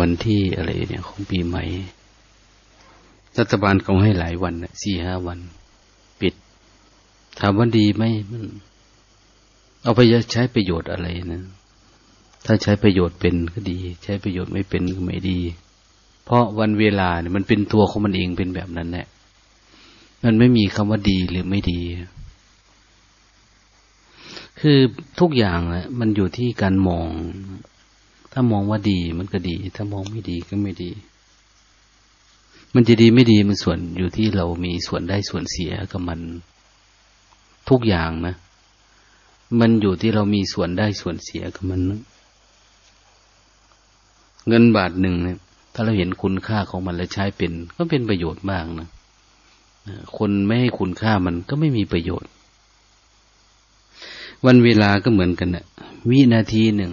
วันที่อะไรเนี่ย ของปีใหม่ รัฐบาลเขาให้หลายวันสี่ห้าวัน ปิด ถามว่าดีไหมมัน เอาไปใช้ประโยชน์อะไรนะถ้าใช้ประโยชน์เป็นก็ดี ใช้ประโยชน์ไม่เป็นก็ไม่ดี เพราะวันเวลาเนี่ยมันเป็นตัวของมันเองเป็นแบบนั้นแหละมันไม่มีคำว่าดีหรือไม่ดี คือทุกอย่างนะมันอยู่ที่การมอง ถ้ามองว่าดีมันก็ดี ถ้ามองไม่ดีก็ไม่ดี มันจะดีไม่ดีมันส่วนอยู่ที่เรามีส่วนได้ส่วนเสียกับมันทุกอย่างนะ มันอยู่ที่เรามีส่วนได้ส่วนเสียกับมันนะเงินบาทหนึ่งเนี่ย ถ้าเราเห็นคุณค่าของมันและใช้เป็น ก็เป็นประโยชน์มากนะคนไม่ให้คุณค่ามันก็ไม่มีประโยชน์ วันเวลาก็เหมือนกันนะวินาทีหนึ่ง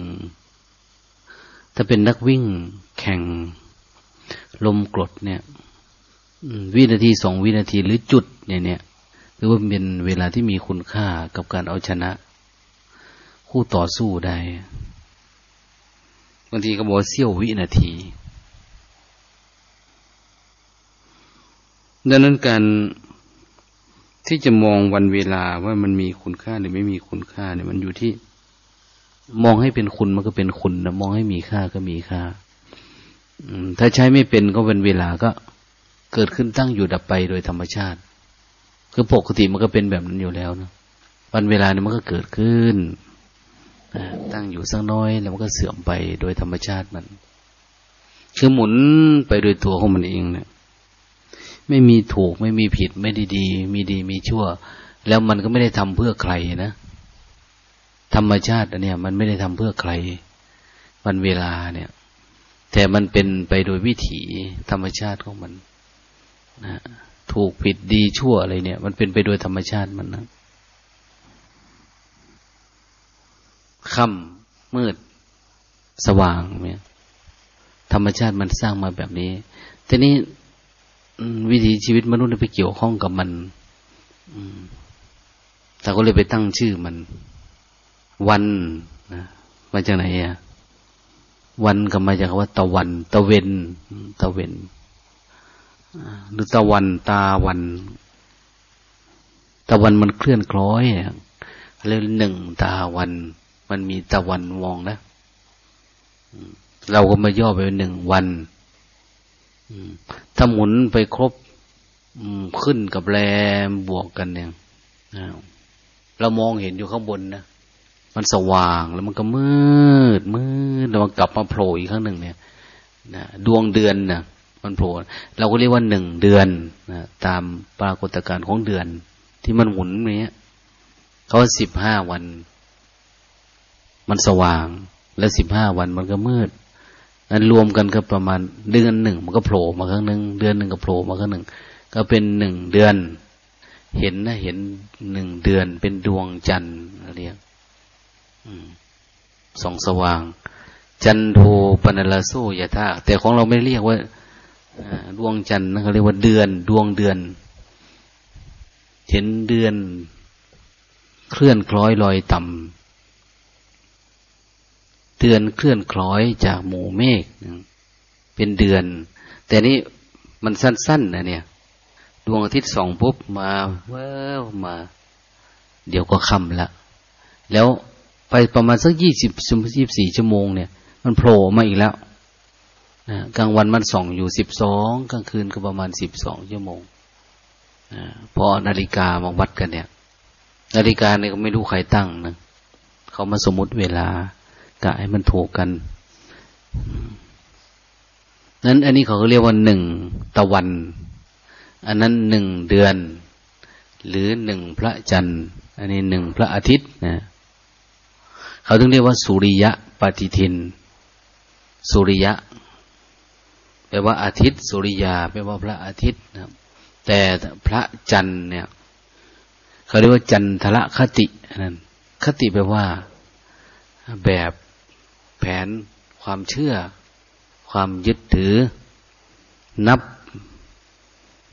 ถ้าเป็นนักวิ่งแข่งลมกรดเนี่ยวินาทีสองวินาทีหรือจุดเนี่ยเนี่ยหรือว่าเป็นเวลาที่มีคุณค่ากับการเอาชนะ คู่ต่อสู้ได้บางทีก็บอกเสี้ยววินาที ดังนั้นการที่จะมองวันเวลาว่ามันมีคุณค่าหรือไม่มีคุณค่าเนี่ยมันอยู่ที่ มองให้เป็นคุณมันก็เป็นคุณนะมองให้มีค่าก็มีค่าถ้าใช้ไม่เป็นก็เป็นเวลาก็เกิดขึ้นตั้งอยู่ดับไปโดยธรรมชาติ คือปกติมันก็เป็นแบบนั้นอยู่แล้วนะวันเวลาเนี่ยมันก็เกิดขึ้นตั้งอยู่สักน้อยแล้วมันก็เสื่อมไปโดยธรรมชาติมัน คือหมุนไปโดยตัวของมันเองเนะี่ยไม่มีถูกไม่มีผิดไม่ดีดี มีดีมีชั่ว แล้วมันก็ไม่ได้ทำเพื่อใครนะ ธรรมชาติอันเนี้ยมันไม่ได้ทำเพื่อใครวันเวลาเนี่ย แต่มันเป็นไปโดยวิถีธรรมชาติของมันนะถูกผิดดีชั่วอะไรเนี่ย มันเป็นไปโดยธรรมชาติมันนะค่ำมืด สว่างเนี่ย ธรรมชาติมันสร้างมาแบบนี้ทีนี้วิถีชีวิตมนุษย์ไปเกี่ยวข้องกับมันแต่ก็เลยไปตั้งชื่อมัน วันนะมาจากไหนอะวันก็มาจากว่าตะวัน ตะเวนตะเวนหรือตะวันตาวัน ตะวันมันเคลื่อนคล้อยเรียกหนึ่งตาวัน มันมีตะวันมองนะเราก็มาย่อไปหนึ่งวันถ้าหมุนไปครบขึ้นกับแรมบวกกันเนี่ยเรามองเห็นอยู่ข้างบนนะ มันสว่างแล้วมันก็มืดมืดแล้วมันกลับมาโผล่อีกครั้งหนึ่งเนี่ยนะดวงเดือนนะมันโผล่เราก็เรียกว่าหนึ่งเดือนนะตามปรากฏการณ์ของเดือน ที่มันหมุนเนี้ยเขาสิบห้าวัน มันสว่าง แล้วสิบห้าวันมันก็มืดนั้นรวมกันก็ประมาณเดือนหนึ่งมันก็โผล่มาครั้งหนึ่งเดือนหนึ่งก็โผล่มาครั้งหนึ่งก็เป็นหนึ่งเดือน เห็นนะเห็นหนึ่งเดือนเป็นดวงจันทร์เรียก ส่องสว่าง จันโทปนลโซยะธาแต่ของเราไม่เรียกว่าดวงจันทร์นะเขาเรียกว่าเดือน ดวงเดือน เห็นเดือน เคลื่อนคล้อยลอยต่ำเดือนเคลื่อนคล้อยจากหมู่เมฆเป็นเดือน แต่นี่มันสั้นๆนะเนี่ย ดวงอาทิตย์ส่องปุ๊บมาเว้ามา เดี๋ยวก็ค่ำละแล้ว ไปประมาณสักยี่สิบยี่สี่ชั่วโมงเนี่ย มันโผล่มาอีกแล้วนะกลางวันมันส่องอยู่สิบสองกลางคืนก็ประมาณสิบสองชั่วโมงพอนาฬิกามาวัดกันเนี่ย นาฬิกาเนี่ยก็ไม่รู้ใครตั้งนะเขามาสมมติเวลากะให้มันถูกกันนั้นอันนี้เขาเรียกว่าหนึ่งตะวัน อันนั้นหนึ่งเดือน หรือหนึ่งพระจันทร์ อันนี้หนึ่งพระอาทิตย์นะ เขาถึงเรียกว่าสุริยะปฏิทิน สุริยะ แปลว่าอาทิตย์ สุริยา แปลว่าพระอาทิตย์นะแต่พระจันทร์เนี่ย เขาเรียกว่าจันทรคตินั่นคติแปลว่า แบบแผนความเชื่อ ความยึดถือ นับ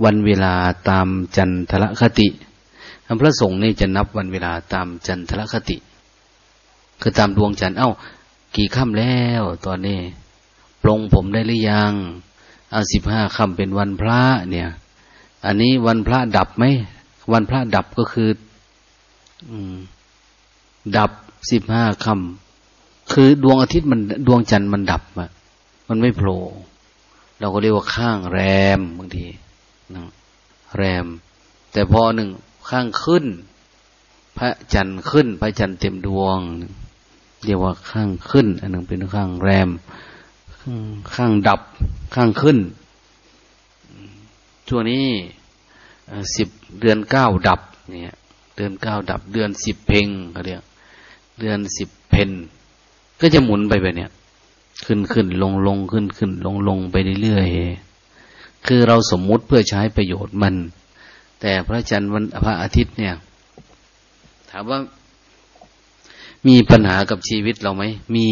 วันเวลาตามจันทรคติพระสงฆ์นี่จะนับวันเวลาตามจันทรคติ คือตามดวงจันทร์เอ้า กี่ค่ำแล้ว ตอนนี้ปลงผมได้หรือยังเอาสิบห้าคำเป็นวันพระเนี่ย อันนี้วันพระดับไหมวันพระดับก็คือ อืม ดับสิบห้าคำคือดวงอาทิตย์มันดวงจันทร์มันดับอะมันไม่โผล่เราก็เรียกว่าข้างแรมบางทีนะแรม แต่พอหนึ่งข้างขึ้น พระจันทร์ขึ้น พระจันทร์เต็มดวง เรียกว่าข้างขึ้น อันหนึ่งเป็นข้างแรม ข้างดับ ข้างขึ้น ช่วงนี้สิบเดือนเก้าดับ เนี่ย เดือนเก้าดับ เดือนสิบเพงเขาเรียก เดือนสิบเพนก็จะหมุนไปแบบเนี้ยขึ้นขึ้นลงลงขึ้นขึ้นลงลงไปเรื่อยๆ คือเราสมมุติเพื่อใช้ประโยชน์มัน แต่พระจันทร์วันพระอาทิตย์เนี่ย ถามว่า มีปัญหากับชีวิตเราไหม มี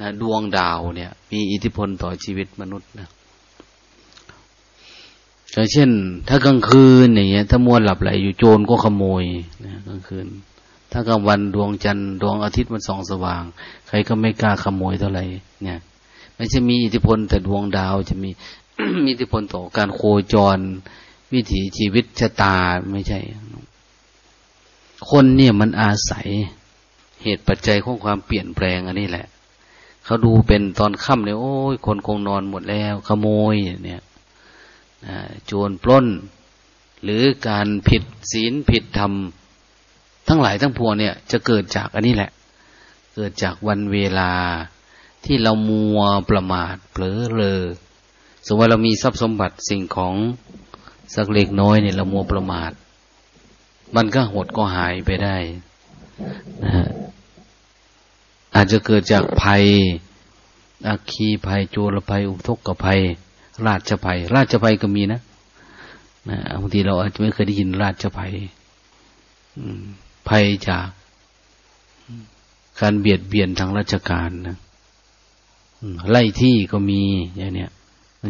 นะดวงดาวเนี่ย มีอิทธิพลต่อชีวิตมนุษย์นะอย่างเช่น ถ้ากลางคืนอย่างเงี้ย ถ้ามัวหลับไหลอยู่โจรก็ขโมยนะกลางคืน ถ้ากลางวันดวงจันทร์ดวงอาทิตย์มันส่องสว่าง ใครก็ไม่กล้าขโมยเท่าไหร่เนี่ยไม่ใช่มีอิทธิพลแต่ดวงดาวจะมีมีอิทธิพลต่อการโคจร วิถีชีวิตชะตาไม่ใช่ คนเนี่ยมันอาศัย เหตุปัจจัยของความเปลี่ยนแปลงอันนี้แหละ เขาดูเป็นตอนค่ำเนี่ยโอ้ยคนคงนอนหมดแล้ว ขโมยเนี่ยโจรปล้น หรือการผิดศีลผิดธรรม ทั้งหลายทั้งปวงเนี่ย จะเกิดจากอันนี้แหละ เกิดจากวันเวลาที่เรามัวประมาทเผลอเลอสมมติว่าเรามีทรัพย์สมบัติสิ่งของสักเล็กน้อยเนี่ยเรามัวประมาท มันก็หดก็หายไปได้ อาจจะเกิดจากภัย อาคีภัยโจรภัย อุทกภัย ราชภัย ราชภัยก็มีนะนะบางทีเราอาจจะไม่เคยได้ยินราชภัยภัยจากการเบียดเบียนทางราชการนะไล่ที่ก็มีอย่างเนี้ย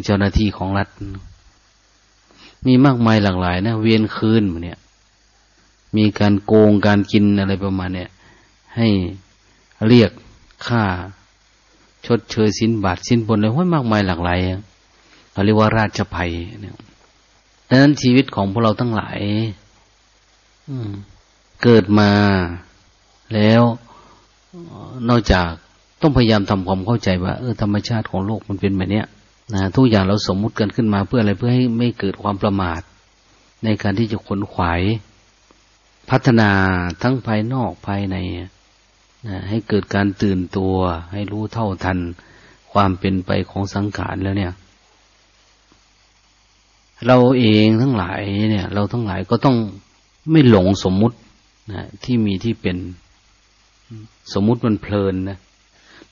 เจ้าหน้าที่ของรัฐ มีมากมายหลากหลายนะ เวียนคืนเนี่ย มีการโกงการกินอะไรประมาณเนี่ยให้เรียกค่า ชดเชยสินบาทสินบนอะไรห้อยมากมายหลากหลายเขาเรียกว่าราชภัยเนี่ยดังนั้นชีวิตของพวกเราทั้งหลายเกิดมาแล้วนอกจากต้องพยายามทำความเข้าใจว่าเออธรรมชาติของโลกมันเป็นแบบนี้นะทุกอย่างเราสมมุติกันขึ้นมาเพื่ออะไรเพื่อให้ไม่เกิดความประมาท ในการที่จะขนขวาย พัฒนาทั้งภายนอกภายในนะให้เกิดการตื่นตัว ให้รู้เท่าทันความเป็นไปของสังขารแล้วเนี่ย เราเองทั้งหลายเนี่ย เราทั้งหลายก็ต้องไม่หลงสมมุตินะที่มีที่เป็นสมมุติมันเพลินนะ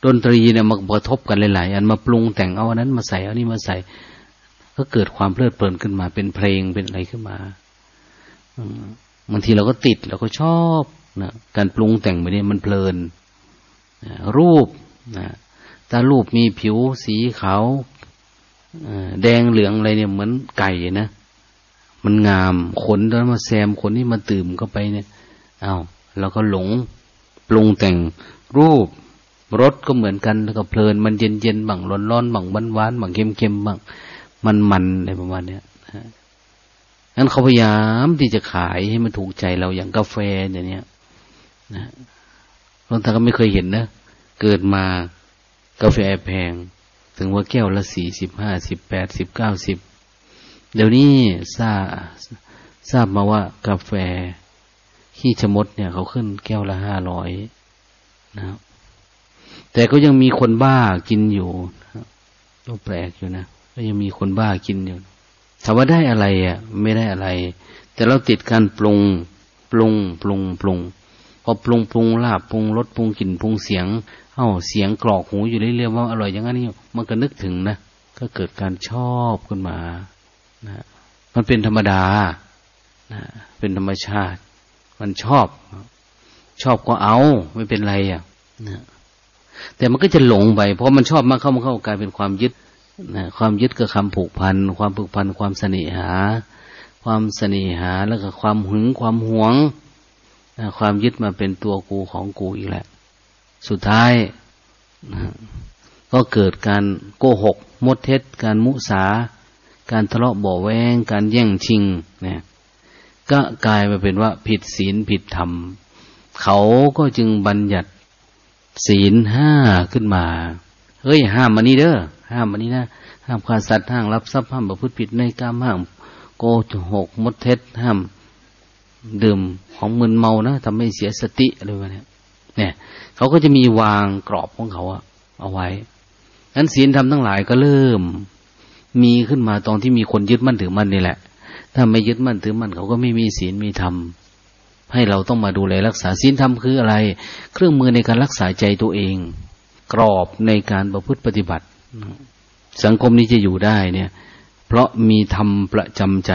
ดนตรีเนี่ยมากระทบกันหลายๆอันมาปรุงแต่งเอาอันนั้นมาใส่เอานี่มาใส่ ก็เกิดความเพลิดเพลินขึ้นมาเป็นเพลงเป็นอะไรขึ้นมา บางทีเราก็ติดเราก็ชอบนะการปรุงแต่งแบบนี้มันเพลินนะรูปนะถ้ารูปมีผิวสีขาวแดงเหลืองอะไรเนี่ยเหมือนไก่นะมันงามขนแล้วมาแซมขนนี่มาตื่มเข้าไปเนี่ยอา้าวเราก็หลงปรุงแต่งรูปรสก็เหมือนกันแล้วก็เพลิน มันเย็นเย็นบ้างร้อนร้อนบ้างหวานหวานบ้างเค็มเค็มบ้างมันมันอะไรประมาณเนี้ย งั้นเขาพยายามที่จะขายให้มันถูกใจเราอย่างกาแฟอย่างเนี้ยนะหลวงตาก็ไม่เคยเห็นนะ เกิดมากาแฟแพง ถึงว่าแก้วละสี่สิบห้าสิบแปดสิบเก้าสิบเดี๋ยวนี้ทราบทราบมาว่ากาแฟขี้ชมดเนี่ย เขาขึ้นแก้วละห้าร้อยนะครับแต่ก็ยังมีคนบ้ากินอยู่ก็แปลกอยู่นะ ก็ยังมีคนบ้ากินอยู่ ถามว่าได้อะไรอะ ไม่ได้อะไร แต่เราติดการปรุงปรุงปรุงปรุงพอปรุงปรุงลาบปรุงรสปรุงกลิ่นปรุงเสียง เอ้าเสียงกรอกหูอยู่เรื่อยๆว่าอร่อยอย่างนั้นนี่มันก็นึกถึงนะก็เกิดการชอบขึ้นมานะมันเป็นธรรมดานะเป็นธรรมชาติ มันชอบ ชอบก็เอา ไม่เป็นไรอะนะแต่มันก็จะหลงไป เพราะมันชอบมากเข้ามาเข้ากลายเป็นความยึด ความยึดกับคำผูกพัน ความผูกพัน ความเสน่หา ความเสน่หา แล้วก็ความหึง ความหวงนะความยึดมาเป็นตัวกูของกูอีกแหละ สุดท้ายนะก็เกิดการโกหก มดเท็จ การมุสา การทะเลาะเบาแวง การแย่งชิงเนี่ยก็กลายมาเป็นว่าผิดศีลผิดธรรม เขาก็จึงบัญญัติศีลห้าขึ้นมา เฮ้ยห้ามมันนี้เด้อห้ามมันนี้นะห้ามฆ่าสัตว์ห้ามรับทรัพย์ห้ามประพฤติผิดในกามห้ามโกหกมดเท็จห้ามดื่มของมึนเมานะทำให้เสียสติอะไรแบบนี้เนี่ย เขาก็จะมีวางกรอบของเขาอะเอาไว้นั้นศีลธรรมทั้งหลายก็เริ่ม มีขึ้นมาตอนที่มีคนยึดมั่นถือมั่นนี่แหละ ถ้าไม่ยึดมั่นถือมั่นเขาก็ไม่มีศีลมีธรรมให้เราต้องมาดูแลรักษาศีลธรรมคืออะไร เครื่องมือในการรักษาใจตัวเอง กรอบในการประพฤติปฏิบัติ สังคมนี้จะอยู่ได้เนี่ย เพราะมีธรรมประจำใจ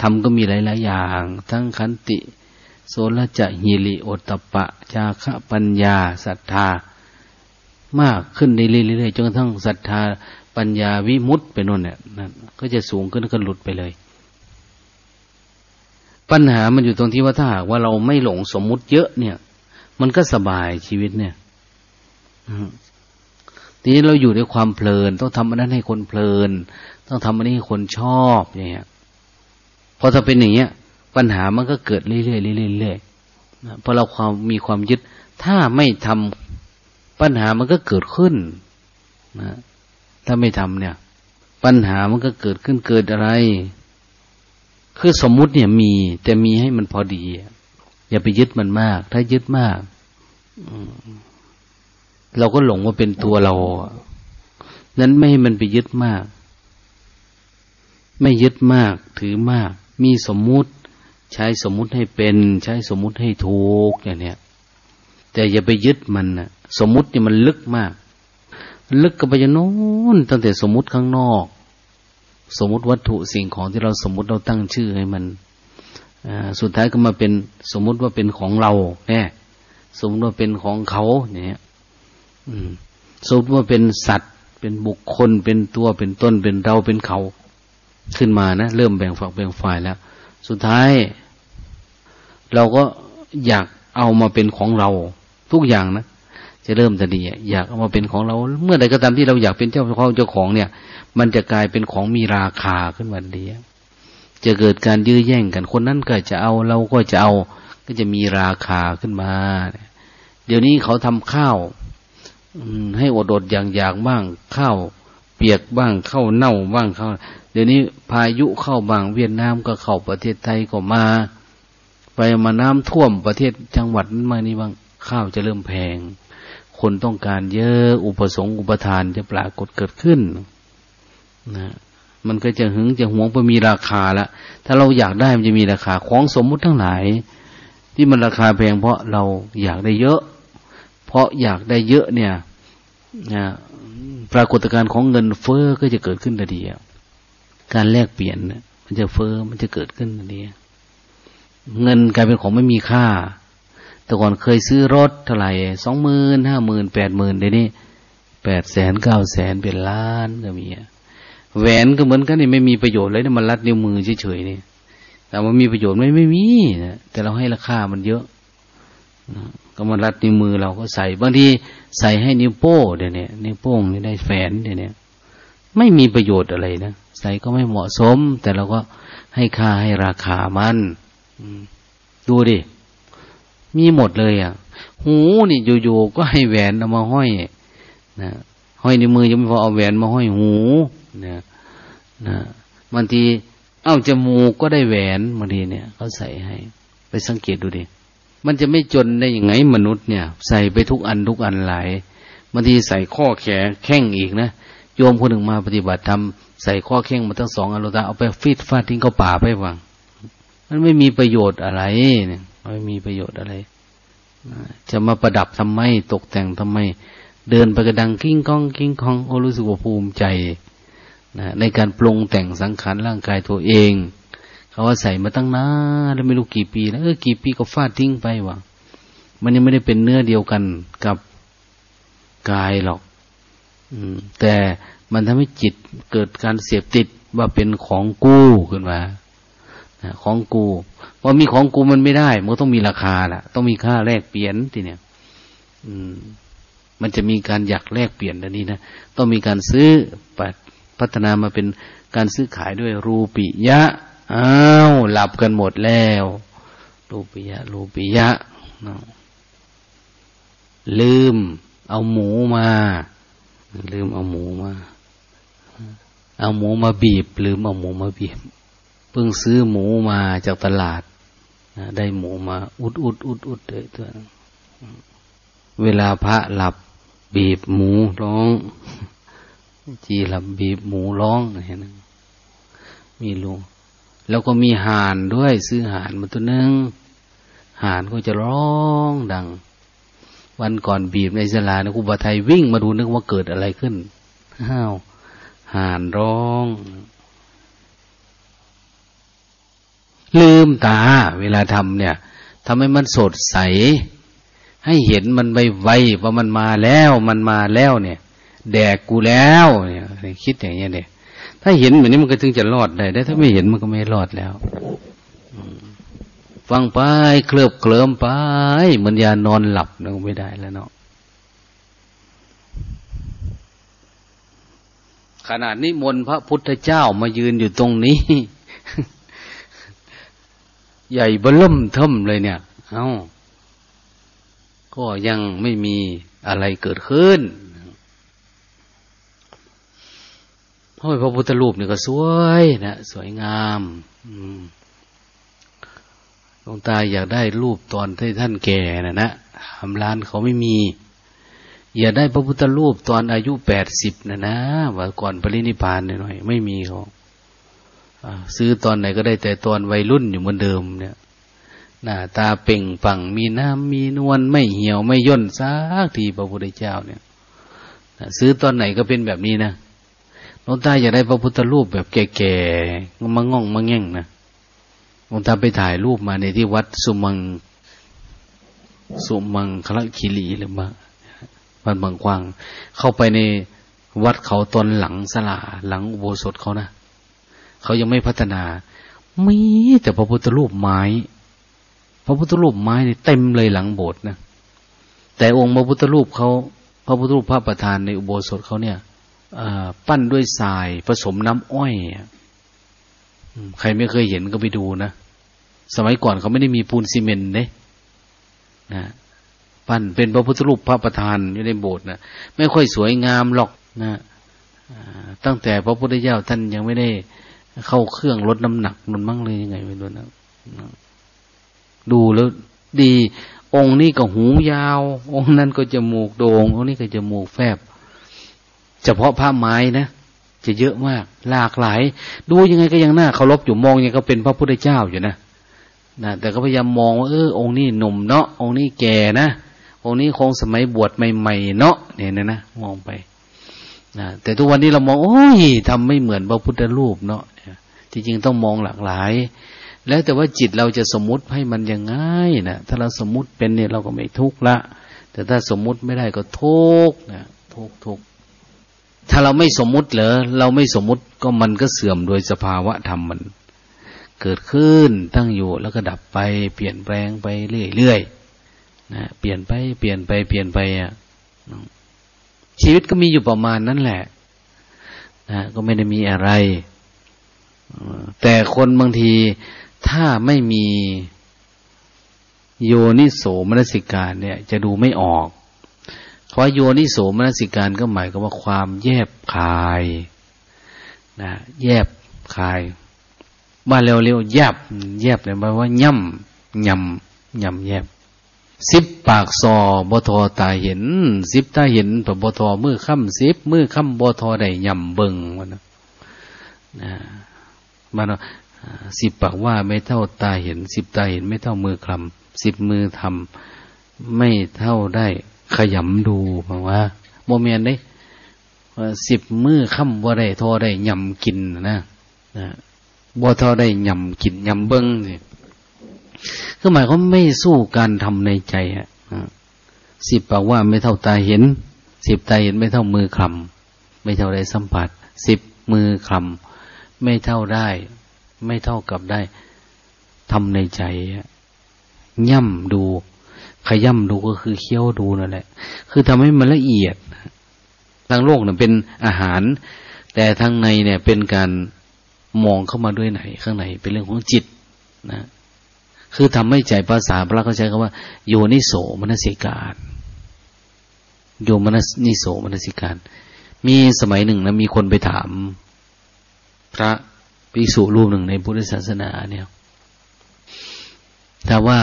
ธรรมก็มีหลาย ๆ อย่าง ทั้งขันติ โสลจะหิริโอตปะ จาคะปัญญาศรัทธามากขึ้นเรื่อยๆจนกระทั่งศรัทธาปัญญาวิมุตต์ไปโน่นเนี่ยนั่นก็จะสูงขึ้นก็หลุดไปเลย ปัญหามันอยู่ตรงที่ว่าถ้าหากว่าเราไม่หลงสมมุติเยอะเนี่ย มันก็สบายชีวิตเนี่ย ทีนี้เราอยู่ด้วยความเพลิน ต้องทำอันนั้นให้คนเพลิน ต้องทำอันนี้ให้คนชอบอย่างเงี้ยพอถ้าเป็นอย่างเงี้ย ปัญหามันก็เกิดเรื่อยๆเรื่อยๆเพราะเราความมีความยึด ถ้าไม่ทำปัญหามันก็เกิดขึ้นนะถ้าไม่ทำเนี่ย ปัญหามันก็เกิดขึ้นเกิดอะไร คือสมมุติเนี่ยมี แต่มีให้มันพอดี อย่าไปยึดมันมาก ถ้ายึดมาก เราก็หลงว่าเป็นตัวเรานั้นไม่ให้มันไปยึดมาก ไม่ยึดมาก ถือมาก มีสมมุติ ใช้สมมุติให้เป็น ใช้สมมุติให้ถูกอย่างเนี้ยแต่อย่าไปยึดมันนะสมมุติเนี่ยมันลึกมาก ลึกก็ไปจนโน้นตั้งแต่สมมุติข้างนอก สมมุติวัตถุสิ่งของที่เราสมมุติเราตั้งชื่อให้มันสุดท้ายก็มาเป็นสมมุติว่าเป็นของเราแน่สมมติว่าเป็นของเขาเนี่ย สมมติว่าเป็นสัตว์ เป็นบุคคล เป็นตัวเป็นต้นเป็นเราเป็นเขา ขึ้นมานะ เริ่มแบ่งฝักแบ่งฝ่ายแล้ว สุดท้าย เราก็อยากเอามาเป็นของเรา ทุกอย่างนะจะเริ่มจะดีอยากเอามาเป็นของเรา เมื่อใดก็ตามที่เราอยากเป็นเจ้าของเจ้าของเนี่ย มันจะกลายเป็นของมีราคาขึ้นมาดีจะเกิดการยื้อแย่งกัน คนนั้นก็จะเอาเราก็จะเอา ก็จะมีราคาขึ้นมา เดี๋ยวนี้เขาทำข้าว ให้อดอดอย่างอยากบ้างข้าวเปียกบ้างข้าวเน่าบ้างข้าวเดี๋ยวนี้พายุเข้าบางเวียดนามก็เข้าประเทศไทยก็มา ไปมาน้ำท่วมประเทศจังหวัดนั้นมานี่บ้างข้าวจะเริ่มแพง คนต้องการเยอะอุปสงค์อุปทานจะปรากฏเกิดขึ้นนะมันก็จะหึงจะหวงไปมีราคาละถ้าเราอยากได้มันจะมีราคาของสมมุติทั้งหลาย ที่มันราคาแพงเพราะเราอยากได้เยอะ ราะอยากได้เยอะเนี่ยนะปรากฏการณ์ของเงินเฟอ้อก็จะเกิดขึ้นทันทีการแลกเปลี่ยนมันจะเฟอ้อมันจะเกิดขึ้นทันทีเงินกลายเป็นของไม่มีค่า แต่ก่อนเคยซื้อรถเท่าไหร่สองหมื่นห้าหมื่นแปดหมื่นเดี๋ยวนี้แปดแสนเก้าแสนเป็นล้านก็มีแหวนก็เหมือนกันนี่ไม่มีประโยชน์เลยนะมันรัดนิ้วมือเฉยๆนี่แต่ว่ามีประโยชน์ไม่ไม่มีนะแต่เราให้ราคามันเยอะ ก็มารัดนิ้วมือเราก็ใส่บางทีใส่ให้นิ้วโป้เดี๋ยวนี้นิ้วโป้งนี่ได้แฝนเดี๋ยวนี้ไม่มีประโยชน์อะไรนะใส่ก็ไม่เหมาะสม แต่เราก็ให้ค่าให้ราคามันดูดิมีหมดเลยอะ หูนี่อยู่ๆก็ให้แหวนเอามาห้อยนะห้อยในมือยังไม่พอเอาแหวนมาห้อยหูนะนะบางทีเอ้าจมูกก็ได้แหวนบางทีเนี่ยเขาใส่ให้ ไปสังเกตดูดิ มันจะไม่จนได้ยังไงมนุษย์เนี่ย ใส่ไปทุกอันทุกอันหลายบางทีใส่ข้อแขนแข้งอีกนะโยมคนหนึ่งมาปฏิบัติทำใส่ข้อแข้งมาทั้งสองอันโลตาเอาไปฟีดฟาดทิ้งเข้าป่าไปวัง มันไม่มีประโยชน์อะไรเนี่ยไม่มีประโยชน์อะไรจะมาประดับทำไมตกแต่งทำไม เดินไปกระดังกิ้งก้องกิ้งก้องโอ้รู้สึกว่าภูมิใจนะในการปรุงแต่งสังขารร่างกายตัวเอง เขาว่าใส่มาตั้งนานแล้วไม่รู้กี่ปี แล้วเออกี่ปีก็ฟาดทิ้งไปวะมันยังไม่ได้เป็นเนื้อเดียวกันกับกายหรอก อืม แต่มันทำให้จิตเกิดการเสียบติดว่าเป็นของกู้ขึ้นมาของกูว่ามีของกูมันไม่ได้ มันต้องมีราคาล่ะ ต้องมีค่าแลกเปลี่ยนทีเนี้ยอืม มันจะมีการอยากแลกเปลี่ยนอันนี้นะต้องมีการซื้อพัฒนามาเป็นการซื้อขายด้วยรูปิยะ อ้าวหลับกันหมดแล้วรูปิยะรูปิยะลืม เอาหมูมา ลืมเอาหมูมา เอาหมูมาบีบ ลืมเอาหมูมาบีบ เพิ่งซื้อหมูมาจากตลาดได้หมูมา อุดอุดอุดอุดเลยตัวเวลาพระหลับ บีบหมูร้อง จีหลับบีบหมูร้องเห็นไหมมีลุง แล้วก็มีห่านด้วย ซื้อห่านมาตัวนึงห่านก็จะร้องดัง วันก่อนบีบในสลานะครูบาไทยวิ่งมาดูนึกว่าเกิดอะไรขึ้นอ้าวห่านร้อง ลืมตา เวลาทำเนี่ยทำให้มันสดใส ให้เห็นมันไวๆว่ามันมาแล้ว มันมาแล้วเนี่ย แดกกูแล้วเนี่ยคิดอย่างเงี้ยเนี่ย ถ้าเห็นแบบนี้มันก็ถึงจะรอดได้ได้ถ้าไม่เห็นมันก็ไม่รอดแล้วฟังไปเคลือบเคลิมไปเหมือนยานอนหลับนไม่ได้แล้วเนาะขนาดนี้มนพระพุทธเจ้ามายืนอยู่ตรงนี้ ใหญ่บล่มท่มเลยเนี่ย เอา้า ก็ยังไม่มีอะไรเกิดขึ้น ราะพระพุทธรูปนี่ก็สวยนะสวยงามหลวงตาอยากได้รูปตอนที่ท่านแก่นะนะทำร้านเขาไม่มี อยากได้พระพุทธรูปตอนอายุแปดสิบนะนะว่าก่อนปรินิพานหน่อยไม่มีเขาซื้อตอนไหนก็ได้แต่ตอนวัยรุ่นอยู่เหมือนเดิมเนี่ยหน้าตาเป่งปังมีน้ำมีนวลไม่เหี่ยวไม่ย่นสักทีพระพุทธเจ้าเนี่ยซื้อตอนไหนก็เป็นแบบนี้นะ หลวงตาอยากได้พระพุทธรูปแบบแก่ๆมาง่องมาแง่งนะหลวงตาไปถ่ายรูปมาในที่วัดสุมัง สุมังคละคิรีหรือมาวัดบางกวาง เข้าไปในวัดเขาตอนหลังสลาหลังอุโบสถเขานะเขายังไม่พัฒนามีแต่พระพุทธรูปไม้ พระพุทธรูปไม้นี่เต็มเลยหลังโบสถ์นะแต่องค์พระพุทธรูปเขาพระพุทธรูปพระประธานในอุโบสถเขาเนี่ย ปั้นด้วยทราย ผสมน้ำอ้อยใครไม่เคยเห็นก็ไปดูนะ สมัยก่อนเขาไม่ได้มีปูนซีเมนต์เนี่ยนะปั้นเป็นพระพุทธรูปพระประธานอยู่ในโบสถ์นะไม่ค่อยสวยงามหรอกนะตั้งแต่พระพุทธเจ้าท่านยังไม่ได้เข้าเครื่องลดน้ำหนักมันมั่งเลยยังไงไม่รู้นะดูแล้วดี องค์นี้ก็หูยาว องค์นั้นก็จมูกโดง่งองค์นี้ก็จมูกแฟบ เฉพาะผ้าไม้นะจะเยอะมาก หลากหลาย ดูยังไงก็ยังน่าเคารพอยู่มองยังก็เป็นพระพุทธเจ้าอยู่นะนะแต่ก็พยายามมองว่าเออองค์นี้หนุ่มเนาะองค์นี้แก่นะองค์นี้คงสมัยบวชใหม่ๆเนาะเนี่ยนะนะมองไปนะแต่ทุกวันนี้เรามองโอ้ยทำไม่เหมือนพระพุทธรูปเนาะที่จริงต้องมองหลากหลาย แล้วแต่ว่าจิตเราจะสมมุติให้มันยังไงนะถ้าเราสมมุติเป็นเนี่ยเราก็ไม่ทุกข์ละ แต่ถ้าสมมุติไม่ได้ก็ทุกข์นะทุกทุกข์ ถ้าเราไม่สมมุติเหรอเราไม่สมมุติก็มันก็เสื่อมโดยสภาวะธรรมมัน เกิดขึ้นตั้งอยู่แล้วก็ดับไป เปลี่ยนแปลงไปเรื่อยๆนะเปลี่ยนไปเปลี่ยนไปเปลี่ยนไปอะชีวิตก็มีอยู่ประมาณนั้นแหละนะก็ไม่ได้มีอะไร แต่คนบางทีถ้าไม่มีโยนิโสมนสิการเนี่ย จะดูไม่ออก พราะโยนิโสมนสิการก็หมายก็ว่าความแยบคายนะแยบคายบ้านเร็วๆแยบแยบเนี่ยหมายว่าย่ำย่ำย่ำแยบสิบปากซอบทอตาเห็นสิบตาเห็นปบทอมือค่ำสิบมือค่ำบทอได้ย่ำเบิงวันะนะมันสิบปากว่าไม่เท่าตาเห็น สิบตาเห็นไม่เท่ามือคลำสิบมือทำไม่เท่าได้ ขยำดูบอกว่าโมเมนได้สิบมือค่ำบ่ได้ทอได้ยำกินนะนะบ่ทอได้ยำกินยำเบิ้งนี่คือหมายเขาไม่สู้การทำในใจอะสิบปากว่าไม่เท่าตาเห็น สิบตาเห็นไม่เท่ามือคลำไม่เท่าได้สัมผัส สิบมือคลำไม่เท่าได้ ไม่เท่ากับได้ทำในใจย่ำดู ขย่ำดูก็คือเคี้ยวดูนั่นแหละ คือทำให้มันละเอียด ทางโลกเนี่ยเป็นอาหาร แต่ทางในเนี่ยเป็นการมองเข้ามาด้วยไหน ข้างในเป็นเรื่องของจิตนะ คือทำให้ใจภาษาพระเขาใช้คำว่า โยนิโสมนสิการ โยมนนิโสมนสิการ มีสมัยหนึ่งนะมีคนไปถาม พระภิกษุรูปหนึ่งในพุทธศาสนาเนี่ยแต่ว่า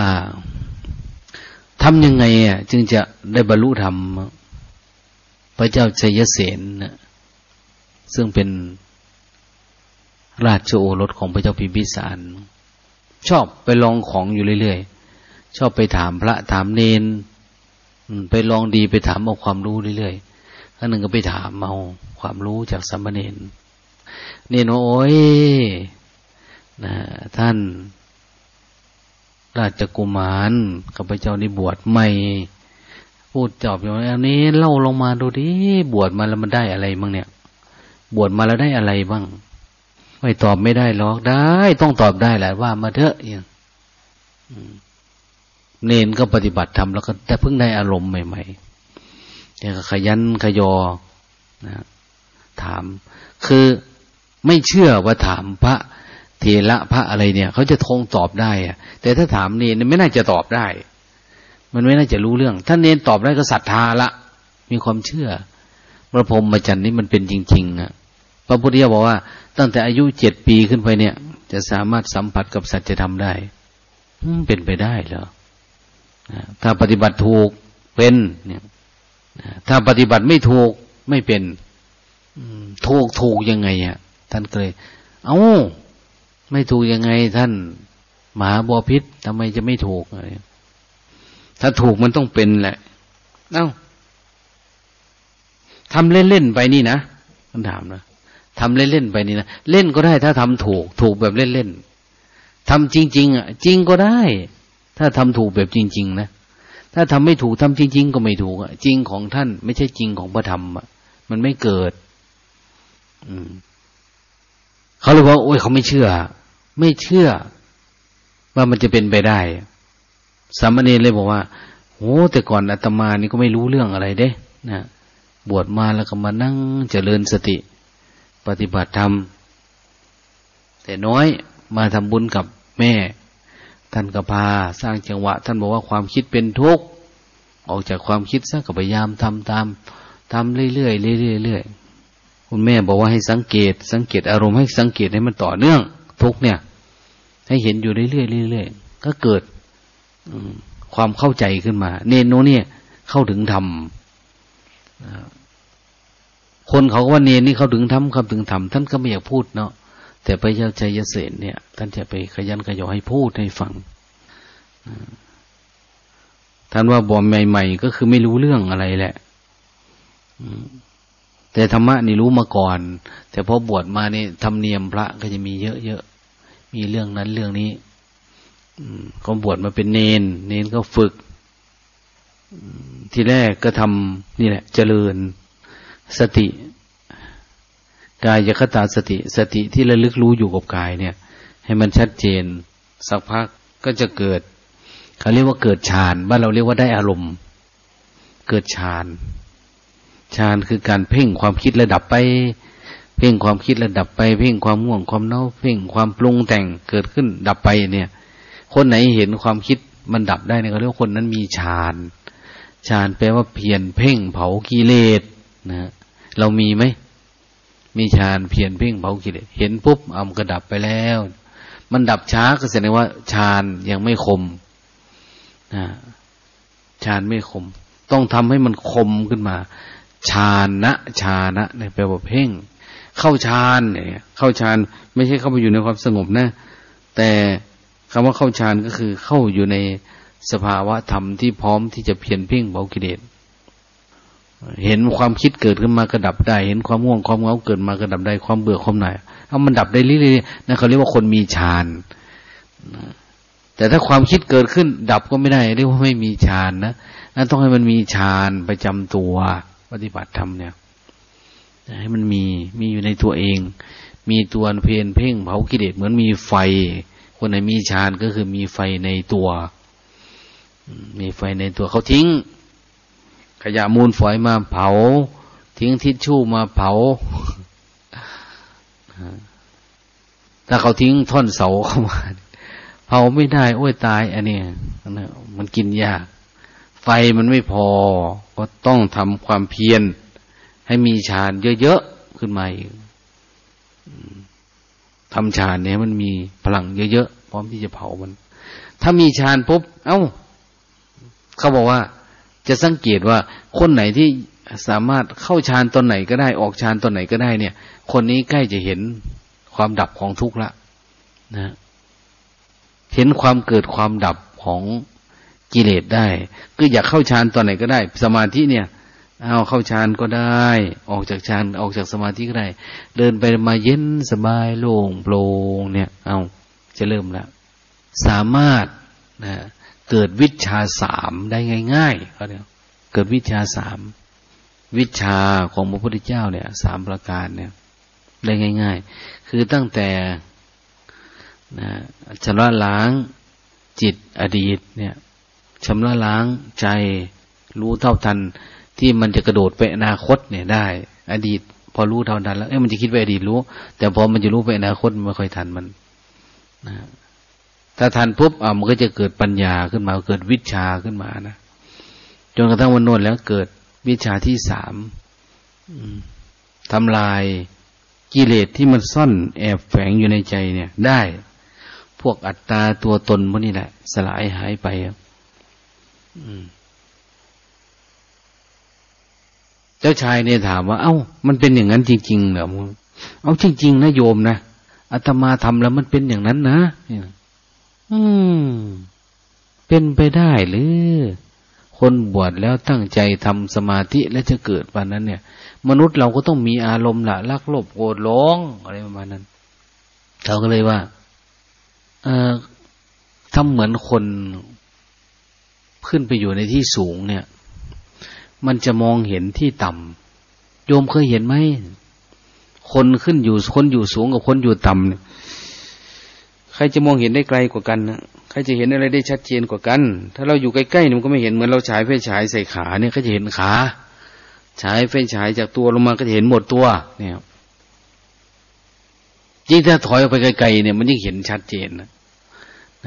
ทำยังไงอะจึงจะได้บรรลุธรรม พระเจ้าชัยเสนซึ่งเป็นราชโอรสของพระเจ้าพิมพิสาร ชอบไปลองของอยู่เรื่อยๆ ชอบไปถามพระถามเนนไปลองดีไปถามเอาความรู้เรื่อยๆข้างหนึ่งก็ไปถามเอาความรู้จากสัมมาเนนเนนโอ้ยนะท่าน ราชกุมารข้าพเจ้านี่บวชใหม่ พูดจอบอย่างนี้เล่าลงมาดูดิบวชมาแล้วมันได้อะไรบ้างเนี่ย บวชมาแล้วได้อะไรบ้าง ไม่ตอบไม่ได้หรอกได้ ต้องตอบได้แหละว่ามาเถอะอย่างเนนก็ปฏิบัติทำแล้วก็แต่เพิ่งได้อารมณ์ใหม่ๆเนี่ยขยันขยอนะถาม คือไม่เชื่อว่าถามพระ เทระพระอะไรเนี่ยเขาจะทงตอบได้อะแต่ถ้าถามเนนไม่น่าจะตอบได้ มันไม่น่าจะรู้เรื่อง ถ้าเนนตอบได้ก็ศรัทธาละ มีความเชื่อ พระพรหมจันทร์นี้มันเป็นจริง ๆอะพระพุทธเจ้าบอกว่า ตั้งแต่อายุเจ็ดปีขึ้นไปเนี่ย จะสามารถสัมผัสกับสัจธรรมได้เป็นไปได้เหรอถ้าปฏิบัติถูกเป็นเนี่ยถ้าปฏิบัติไม่ถูกไม่เป็นถูกถูกยังไงอะท่านเคยเอา้า ไม่ถูกยังไงท่านหมาบอพิษทำไมจะไม่ถูกอะไรถ้าถูกมันต้องเป็นแหละ เอ้าทำเล่นๆไปนี่นะท่านถามนะทำเล่นๆไปนี่นะเล่นก็ได้ถ้าทำถูก ถูกแบบเล่นๆทำจริง ๆ อะ จริงก็ได้ ถ้าทำถูกแบบจริง ๆ นะถ้าทำไม่ถูกทำจริง ๆ ก็ไม่ถูกอะจริงของท่าน ไม่ใช่จริงของพระธรรมอะมันไม่เกิด อืมเขาเลยว่าโอ้ยเขาไม่เชื่อ ไม่เชื่อว่ามันจะเป็นไปได้ สามเณรเลยบอกว่าโอ้แต่ก่อนอาตมานี่ก็ไม่รู้เรื่องอะไรเด้ นะบวชมาแล้วก็มานั่งเจริญสติ ปฏิบัติธรรม แต่น้อยมาทำบุญกับแม่ ท่านก็พาสร้างจังหวะ ท่านบอกว่าความคิดเป็นทุกข์ออกจากความคิดซะก็พยายามทำตามทำเรื่อยๆเรื่อยๆเรื่อยๆคุณแม่บอกว่าให้สังเกต สังเกตอารมณ์ให้สังเกตให้มันต่อเนื่อง ทุกเนี่ย ให้เห็นอยู่เรื่อยๆเรื่อยๆก็เกิดความเข้าใจขึ้นมา เนนโนเนี่ยเข้าถึงธรรมคนเขาว่าเนนนี่เขาถึงธรรมเขาถึงธรรมท่านก็ไม่อยากพูดเนาะแต่พระยาใจยเสนเนี่ย ท่านจะไปขยันขยอให้พูดให้ฟังท่านว่าบอมใหม่ๆก็คือไม่รู้เรื่องอะไรแหละแต่ธรรมะนี่รู้มาก่อน แต่พอบวชมานี่ธรรมเนียมพระก็จะมีเยอะ มีเรื่องนั้นเรื่องนี้เขาบวชมาเป็นเนน เนนก็ฝึกที่แรกก็ทำนี่แหละเจริญสติ กายคตาสติ สติที่ระลึกรู้อยู่กับกายเนี่ย ให้มันชัดเจน สักพักก็จะเกิดเขาเรียกว่าเกิดฌานบ้านเราเรียกว่าได้อารมณ์ เกิดฌานฌานคือการเพ่งความคิดระดับไป เพ่งความคิดระดับไป เพ่งความง่วงความเน่าเพ่งความปรุงแต่งเกิดขึ้นดับไปเนี่ย คนไหนเห็นความคิดมันดับได้เนี่ยเขาเรียกว่าคนนั้นมีฌานฌานแปลว่าเพียรเพ่งเผากิเลสนะเรามีไหมมีฌานเพียรเพ่งเผากิเลสเห็นปุ๊บเอามันก็ดับไปแล้ว มันดับช้าก็แสดงว่าฌานยังไม่คมนะฌานไม่คม ต้องทำให้มันคมขึ้นมาฌานนะฌานะเนี่ยแปลว่าเพ่ง เข้าฌานเนี่ยเข้าฌานไม่ใช่เข้าไปอยู่ในความสงบนะ แต่คำว่าเข้าฌานก็คือเข้าอยู่ในสภาวะธรรมที่พร้อมที่จะเพียรเพ่งเบากิเลสเห็นความคิดเกิดขึ้นมากระดับได้ เห็นความง่วงความเงาเกิดมากระดับได้ความเบื่อความหน่ายเอามันดับได้เรื่อยๆนั่นเขาเรียกว่าคนมีฌานแต่ถ้าความคิดเกิดขึ้น ดับก็ไม่ได้เรียกว่าไม่มีฌานนะนั่นต้องให้มันมีฌานประจำตัวปฏิบัติธรรมเนี่ย ให้มันมีมีอยู่ในตัวเอง มีตัวเพลนเพ่งเผากิเลสเหมือนมีไฟ คนไหนมีฌานก็คือมีไฟในตัว มีไฟในตัวเขาทิ้ง ขยะมูลฝอยมาเผา ทิ้งทิชชู่มาเผา ถ้าเขาทิ้งท่อนเสาเข้ามาเผาไม่ได้ โอ้ยตาย อันนี้มันกินยากไฟมันไม่พอ ก็ต้องทำความเพียร ให้มีฌานเยอะๆขึ้นมาอีกทำฌานเนี่ยมันมีพลังเยอะๆพร้อมที่จะเผามัน ถ้ามีฌานปุ๊บเอา้า เขาบอกว่า จะสังเกตว่าคนไหนที่สามารถเข้าฌานตอนไหนก็ได้ออกฌานตอนไหนก็ได้เนี่ย คนนี้ใกล้จะเห็นความดับของทุกข์ละนะเห็นความเกิดความดับของกิเลสได้ คืออยากเข้าฌานตอนไหนก็ได้ สมาธิเนี่ย เอาเข้าฌานก็ได้ ออกจากฌานออกจากสมาธิก็ได้ เดินไปมาเย็นสบายโล่งโปร่งเนี่ย เอาจะเริ่มแล้ว สามารถนะเกิดวิชาสามได้ง่ายๆเขาเนี่ยเกิดวิชาสามวิชาของพระพุทธเจ้าเนี่ยสามประการเนี่ยได้ง่าย ๆ คือตั้งแต่นะชำระล้างจิตอดีตเนี่ยชำระล้างใจรู้เท่าทัน ที่มันจะกระโดดไปอนาคตเนี่ยได้ อดีต พอรู้เท่าทันแล้วเอ้มันจะคิดไปอดีตรู้ แต่พอมันจะรู้ไปอนาคตมันไม่ค่อยทันมันนะถ้าทันปุ๊บอ่ามันก็จะเกิดปัญญาขึ้นมาเกิดวิชาขึ้นมานะจนกระทั่งวันนนแล้วเกิดวิชาที่สามทำลายกิเลสที่มันซ่อนแอบแฝงอยู่ในใจเนี่ย ได้ พวกอัตตาตัวตนพวกนี้แหละ สลายหายไป เจ้าชายเนี่ยถามว่า เอา้า มันเป็นอย่างนั้นจริงๆเหรอมเอาจริงๆนะโยมนะอาตมาทำแล้วมันเป็นอย่างนั้นนะอืม เป็นไปได้หรือ คนบวชแล้วตั้งใจทำสมาธิแล้วจะเกิดวันนั้น เนี่ย มนุษย์เราก็ต้องมีอารมณ์ละรักโลภโกรธหลงอะไรประมาณนั้นเขาก็เลยว่า เออทำเหมือนคนขึ้นไปอยู่ในที่สูงเนี่ย มันจะมองเห็นที่ต่ำโยมเคยเห็นไหมคนขึ้นอยู่คนอยู่สูงกับคนอยู่ต่ำเนี่ยใครจะมองเห็นได้ไกลกว่ากันนะใครจะเห็นอะไรได้ชัดเจนกว่ากัน ถ้าเราอยู่ใกล้ๆมันก็ไม่เห็นเหมือนเราฉายไฟฉายใส่ขาเนี่ยก็จะเห็นขาฉายไฟฉายจากตัวลงมาก็จะเห็นหมดตัว เนี่ยยิ่งถ้าถอยออกไปไกลๆเนี่ยมันยิ่งเห็นชัดเจนนะ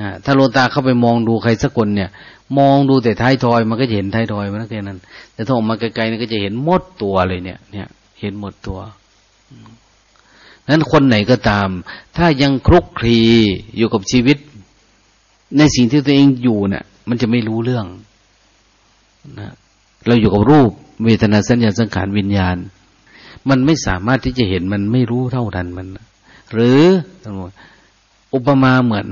นะถ้าโลตาเข้าไปมองดูใครสักคนเนี่ย มองดูแต่ท้ายทอยมันก็จะเห็นท้ายทอยมันแค่นั้น แต่ถ้าออกมาไกลๆนี่ก็จะเห็นหมดตัวเลยเนี่ย เนี่ย เห็นหมดตัวนั้นคนไหนก็ตาม ถ้ายังคลุกคลีอยู่กับชีวิต ในสิ่งที่ตัวเองอยู่เนะ่ย มันจะไม่รู้เรื่องนะเราอยู่กับรูปเวทนาสัญญาสังขารวิญญาณ มันไม่สามารถที่จะเห็นมันไม่รู้เท่าทันมัน หรืออุปมาเหมือน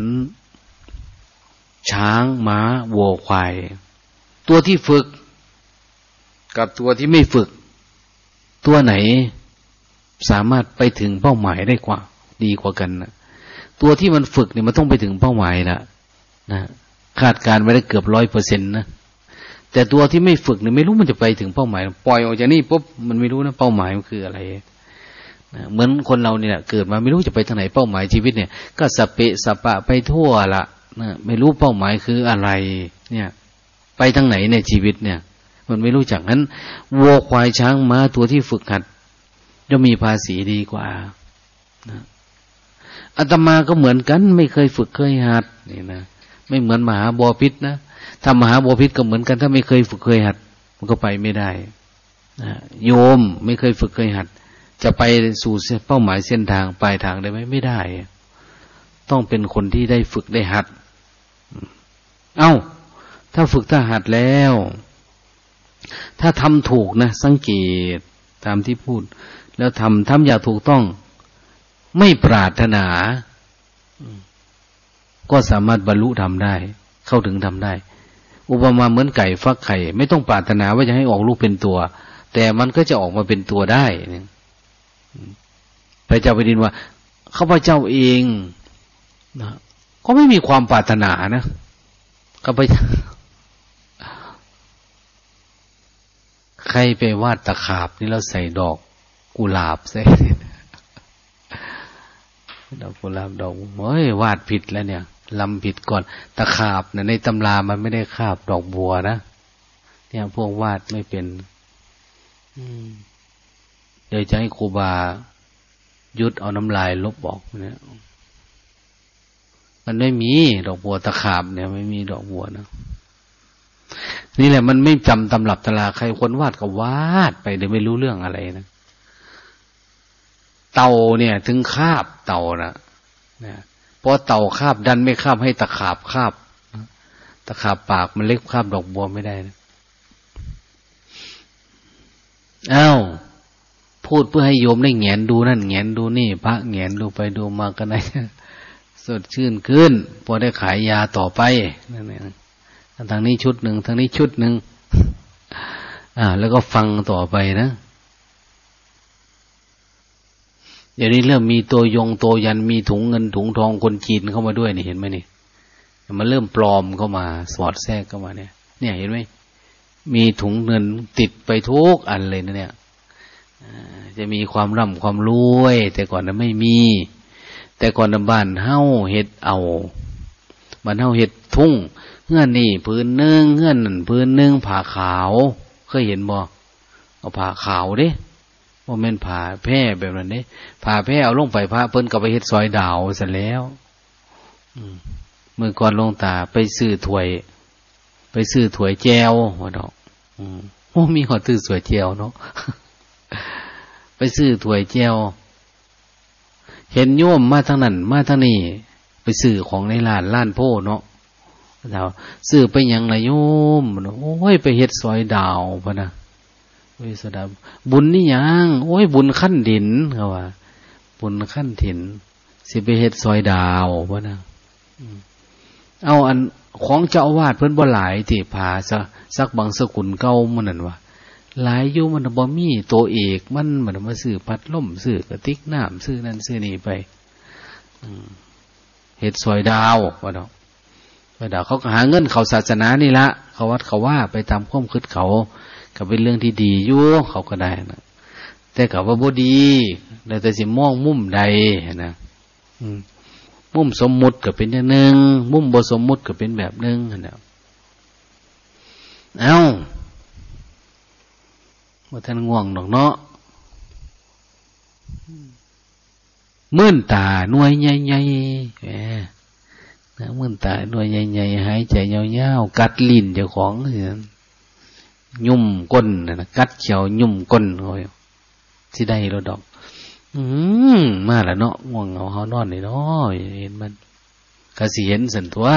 ช้างม้าวัวควาย ตัวที่ฝึก กับตัวที่ไม่ฝึก ตัวไหนสามารถไปถึงเป้าหมายได้กว่า ดีกว่ากันนะตัวที่มันฝึกเนี่ยมันต้องไปถึงเป้าหมายนะนะคาดการไว้ได้เกือบร้อยเปอร์เซ็นต์นะแต่ตัวที่ไม่ฝึกเนี่ยไม่รู้มันจะไปถึงเป้าหมาย ปล่อยออกจากนี่ปุ๊บมันไม่รู้นะเป้าหมายมันคืออะไรนะเหมือนคนเราเนี่ยเกิดมาไม่รู้จะไปทางไหนเป้าหมายชีวิตเนี่ย ก็สเปะสปะไปทั่วละ นะไม่รู้เป้าหมายคืออะไร เนี่ย ไปทางไหนในชีวิตเนี่ย มันไม่รู้จักนั้นวัวควายช้างม้าตัวที่ฝึกหัดจะมีภาษีดีกว่านะอาตมาก็เหมือนกัน ไม่เคยฝึกเคยหัดนี่นะไม่เหมือนมหาบอพิษนะถ้ามหาบอพิษก็เหมือนกัน ถ้าไม่เคยฝึกเคยหัด มันก็ไปไม่ได้นะโยมไม่เคยฝึกเคยหัด จะไปสู่เป้าหมายเส้นทางปลายทางได้ไหมไม่ได้ ต้องเป็นคนที่ได้ฝึกได้หัด เอา้า ถ้าฝึกถ้าหัดแล้ว ถ้าทำถูกนะ สังเกตตามที่พูด แล้วทำทำอย่างถูกต้อง ไม่ปรารถนา ก็สามารถบรรลุทำได้ เข้าถึงทำได้ อุปมาเหมือนไก่ฟักไข่ ไม่ต้องปรารถนาว่าจะให้ออกลูกเป็นตัว แต่มันก็จะออกมาเป็นตัวได้พระเจ้าไปดินว่าข้าพเจ้าเองนะ ก็ไม่มีความปรารถนานะข้าพเจ้าใครไปวาดตะขาบนี่เราใส่ดอกกุหลาบใส่ดอกกุหลาบดอกเฮ้ยวาดผิดแล้วเนี่ยลำผิดก่อน ตะขาบนะในตำรามันไม่ได้คาบดอกบัวนะเนี่ยพวกวาดไม่เป็นเดี๋ยวจะให้ครูบายุดเอาน้ำลายลบบอกเนี่ย มันไม่มีดอกบัวตะขาบเนี่ยไม่มีดอกบัวนะนี่แหละมันไม่จำตำรับตำราใครคนวาดก็วาดไปเดี๋ยวไม่รู้เรื่องอะไรนะเต่าเนี่ย ถึงคาบเต่านะเนี่ยเพราะเต่าคาบดันไม่คาบให้ตะขาบคาบตะขาบปากมันเล็กคาบดอกบัวไม่ได้นะอ้าวพูดเพื่อให้โยมได้แงนดูนั่นแงนดูนี่ พระแงนดูไปดูมากันได้ สดชื่นขึ้น พอได้ขายยาต่อไปนั่นเองทางนี้ชุดหนึ่งทางนี้ชุดหนึ่งอ่า แล้วก็ฟังต่อไปนะเดี๋ยวนี้เริ่มมีตัวยงตัวยันมีถุงเงินถุงทองคนจีนเข้ามาด้วยนี่เห็นไหมนี่มันเริ่มปลอมเข้ามา สอดแทรกเข้ามาเนี่ย เนี่ยเห็นไหมมีถุงเงินติดไปทุกอันเลยนะเนี่ยจะมีความร่ำความรวย แต่ก่อนนั้นไม่มี แต่ก่อนบ้านเฮาเห็ดเอาบ้านเฮาเห็ดทุ่งเงื่อนนี่พื้นนึ่งเงื่อนนั่นพื้นนึ่งผ่าขาว เคยเห็นบ่เอาผ่าขาวเด้โมเม่นผ่าแพร่แบบนั้นเด้ผ่าแพร่เอาลงไปพระเพิ่นกับไปเฮ็ดซอยดาวเสร็จแล้วเมื่อก่อนลงตาไปซื้อถวย ไปซื้อถวยแจวว่าดอกโอ้มีขอตื้อสวยแจวเนาะไปซื้อถวยแจว เห็นโยมมาทางนั้นมาทางนี้ไปซื้อของในร้านร้านโพเนาะเราซื้อไปยังไรโยมโอ้ยไปเฮ็ดซอยดาวพะนะโอ้ยสดาบุญนี่ยังโอ้ยบุญขั้นดินเขาว่า บุญขั้นถิ่นสิไปเฮ็ดซอยดาวพะนะเอาอันของเจ้าอาวาสเพิ่นบ่หลายที่พาซะสักบางสกุลเก่ามันนั่นว่า หลายอยู่มันบ่มีตัวเอกมันมันมาซื้อพัดล่มซื้อกระติกน้ำซื้อนั่นซื้อนี่ไปเฮ็ดซอยดาวว่าดอกเดาเขาหาเงินเขาศาสนานี่ละเขาวัดเขาว่าไปตามข้อมคืดเขาก็เป็นเรื่องที่ดีอยู่เขาก็ได้นะแต่กับว่าบ่ดีแต่สิมองมุมใดนะมุมสมมุติก็เป็นอย่างหนึ่งมุมบสมมุติก็เป็นแบบหนึ่งนะเอา ว่าท่านง่วงดอกเนาะมื่นตาหน่วยใหญ่ๆแหมมื่นตาหน่วยใหญ่ๆหายใจยาวๆกัดลิ้นเจ้าของยุ่มก้นนะกัดเขียวยุ่มก้นโอ้ยที่ได้เราดอก อืมมาแล้วเนาะง่วงเหงาเขานอนเลยเนาะเห็นมันกระสีเห็นสันตัว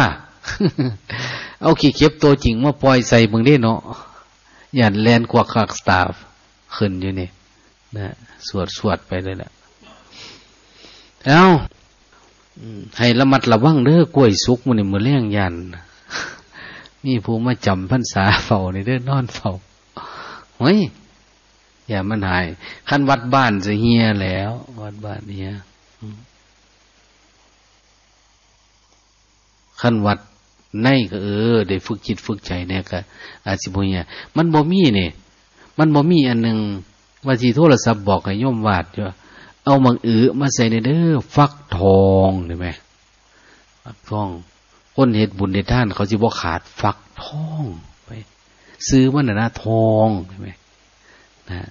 เอาขี้เข็บตัวจริงมาปล่อยใส่มึงได้เนาะอย่าแลนกว่าคักสตาฟ ขึ้นอยู่นี่นะสวดสวดไปเลยแหละแล้วให้ระมัดระวังเด้อกล้วยสุกมันนี่มือเลี้ยงยันมีผู้มาจำพรรษาเฝ้าในเด้อนอนเฝ้าเฮ้ยอย่ามันหายขั้นวัดบ้านจะเฮียแล้ว วัดบ้านเฮียขั้นวัดในก็เออได้ฝึกจิตฝึกใจเนี่ยก็อาสิบุญเนี่ยมันบ่มีเนี่ย มันบ่มีอันหนึ่งว่าที่โทรศัพท์บอกให้ย่อมวาดจ้ะเอามังอือมาใส่ในเด้อฟักทองเห็นไหมฟักทองคนเหตุบุญในท่าน เขาจะบอกขาดฟักทองไป ซื้อมันนะทองเห็นไหมนะ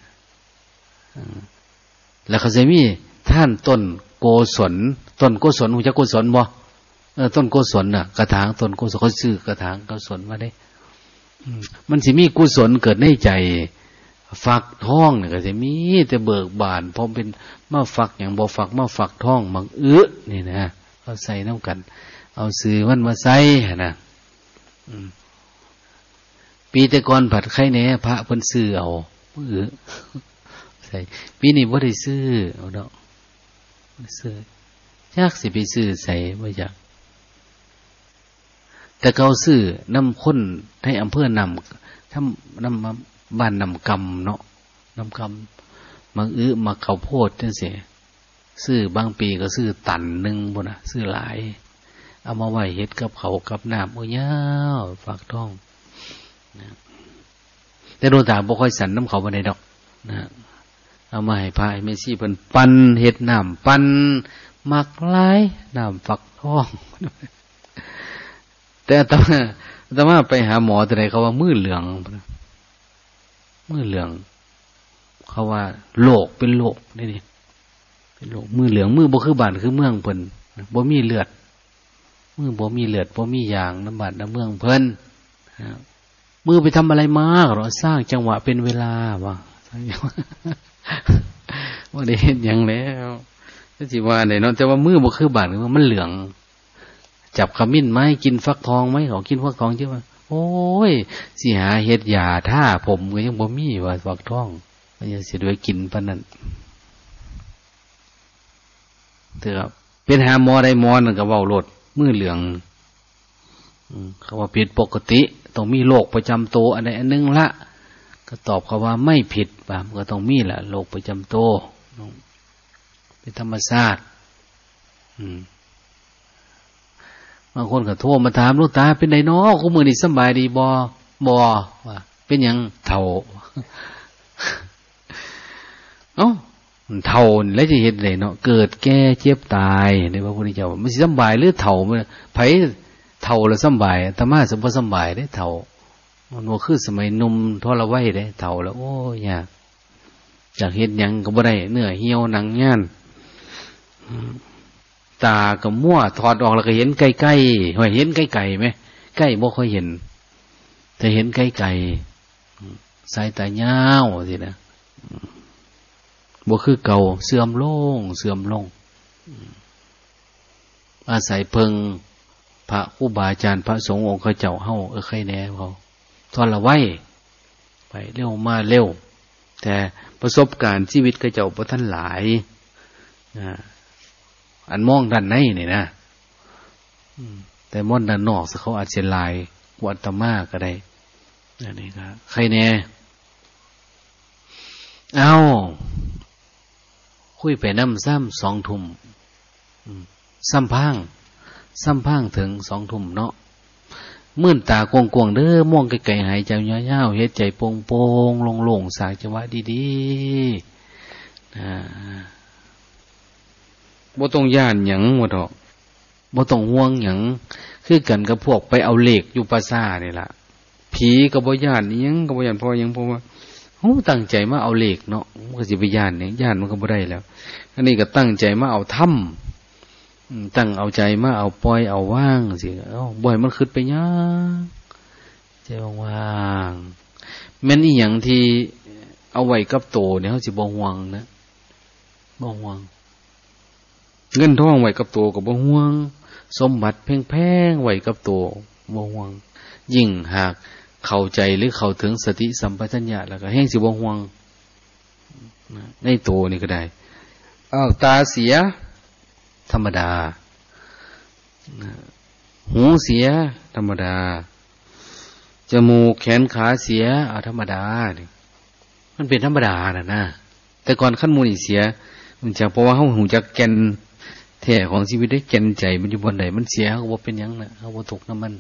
แล้วเขาจะมีท่านต้นโกศลต้นโกศลหูจะโกศลบ่เออต้นโกศลน่ะ กระถางต้นโกศลเขาซื้อกระถางโกศลมาได้มันสิมีกุศลเกิดในใจ ฟักท้องเนี่ยก็จะมีแต่เบิกบานพอเป็นมาฝักอย่างบอฝักมาฝักท้องมังเอื้อนี่นะเอาใส่น้ำกัน เอาซื้อมันมาใส่นะปีแต่ก่อนผัดไข่เน่พระเพิ่นซื้อเอาเอื้อใส่ปีนี้ว่ได้ซื้อเอาดอกซื้อยากสิไปซื้อใส่ไม่อยากแต่เขาซื้อน้ำข้นให้อำเภอนำถ้าน้ำ บ้านนำกำเนาะนำกำมังอื้อมาเขาโพดจังเสียซื้อบางปีก็ซื้อตันหนึ่งบนะซื้อหลาย เอามาไว้เฮ็ดกับเขากับน้ำโอ้ยาวฝากท้องนะแต่โดนตาบ่ค่อยสันน้ำเขาบันไดดอกนะเอามาให้พายเมซี่เป็นปันเห็ดน้ำปันมักไล่น้ำฝักท้อง แต่อาตมาอาตมาไปหาหมอแต่ไหนเขาว่ามือเหลือง มือเหลือง เขาว่า โลกเป็นโลกนี่นี่เป็นโลกมือเหลืองมือบ่คือบ้านคือเมืองเพิ่นบ่มีเลือดมือบ่มีเลือดบ่มียางน้ำบาดน้ำเมืองเพิ่นมือไปทำอะไรมากหรอสร้างจังหวะเป็นเวลาว่าว่าได้เห็นอย่างแล้วที่ว่าไหนเนาะแต่ว่ามือบ่คือบาดมันเหลือง จับขมิ้นไหมกินฟักทองไหมเขากินฟักทองใช่ไหม โอ้ยสิหาเฮ็ดยาท่าผมก็ยังบ่มีว่าฟักทองมันจะเสียด้วยกินปะนั้นเถอะเป็นหาหมอได้หมอนั่นก็เว้าลดมือเหลืองเขาว่าผิดปกติต้องมีโรคประจำตัวอันใดอันนึงละก็ตอบเขาว่าไม่ผิดป่ะมันก็ต้องมีแหละโรคประจำตัวเป็นธรรมชาติ บางคนก็โทรมาถามลูกตาเป็นไงเนาะคุณมือนี่สบายดีบอบอว่าเป็นยังเท่าเอ้าเท่าแล้วจะเห็นเลยเนาะเกิดแก่เจ็บตายในพระพุทธเจ้ามันสบายหรือเท่ามันไผเท่าแล้วสบายธรรมะสมบูรณ์สบายได้เท่ามันว่าคือสมัยนุ่มทรไว้ได้เท่าแล้ว โอ้ยากอยากเห็นยังก็บ่ได้เนื้อเหี่ยวหนังย่าน ตาก็มั่วถอดออกแล้วก็เห็นไกลๆเห็นไกลๆไหมใกล้บ่ค่อยเห็นแต่เห็นไกลๆสายตายาสินะบ่คือเก่าเสื่อมลง เสื่อมลง อาศัยเพิง พระคู่บาอาจารย์พระสงฆ์องค์เขาเจ้าเฮาเออใครแน่เขาทอนละไว้ไปเร็วมาเร็ว แต่ประสบการณ์ชีวิตเขาเจ้าพระท่านหลาย อันมองด้านในนี่นะแต่มองด้านนอกเขาอาจจะลายวัตมาก็ได้นี่ครับใครแน่เอาคุยไปน้ำซ้ำสองทุ่มซ้ำพังซ้ำพังถึงสองทุ่มเนาะมื่นตากวงกวงเด้อมองไกลๆหายใจเย้าๆเฮ็ดใจโปงโปงลงลงสายจังหวะดีๆนะ บ่ต้องย่านหยังหมดหรอกบ่ต้องห่วงหยังคือกันกับพวกไปเอาเหล็กอยู่ปราสาทนี่ล่ะ ผีกับบ่ย่านยังกับบ่ย่านพอยังเพราะว่าโอ้ตั้งใจมาเอาเหล็กเนาะมันก็สิไปย่านเนี่ยย่านมันก็บ่ได้แล้ว อันนี้ก็ตั้งใจมาเอาถ้ำตั้งเอาใจมาเอาปล่อยเอาว่างสิเอ้าบ่อยมันขึ้นไปย่างใจว่างแม้นอีหยังที่เอาไว้กับโตเนี่ยเขาสิบ่ห่วงนะบ่ห่วง เงินทองไว้กับตัวกับบ่ห่วง สมบัติแพงๆไว้กับตัวบ่ห่วง ยิ่งหากเข้าใจหรือเข้าถึงสติสัมปชัญญะแล้วก็แห้งสิบ่ห่วงในตัวนี่ก็ได้อาตาเสีย ธรรมดา หูเสีย ธรรมดา จมูกแขนขาเสียอาธรรมดาเนี่ยมันเป็นธรรมดาน่ะนะแต่ก่อนขั้นมูนี่เสีย มันจะเพราะว่าเขาหูจักแกน แท้ของชีวิตได้แก่นใจมันอยู่บนไหนมันเสียเขาบอกเป็นยังนะเขาบอกตกน้ำมัน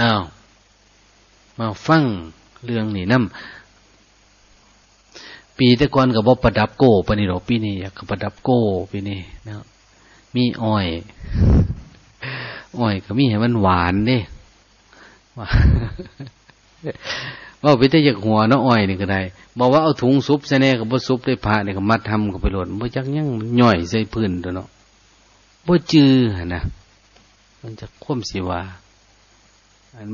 อ้าวมาฟังเรื่องนี่น้ำปีต่ก่อนกับว่าประดับโก้ปนี่หรอปีนี้อยากประดับโก้ปีนี้นะมีอ้อยอ้อยก็มีให้มันหวานเด้ว่า ไปแต่อยากหัวน้ออ้อยนี่ก็ได้บอกว่าเอาถุงซุปใส่แน่กับบ่ซุปได้ผ่าเนี่ยก็มัดทำกับไปหลดบ่จักยังย่อยใส่พื้นตัวเนาะบ่จื้อนะมันจะคว่ำสีวา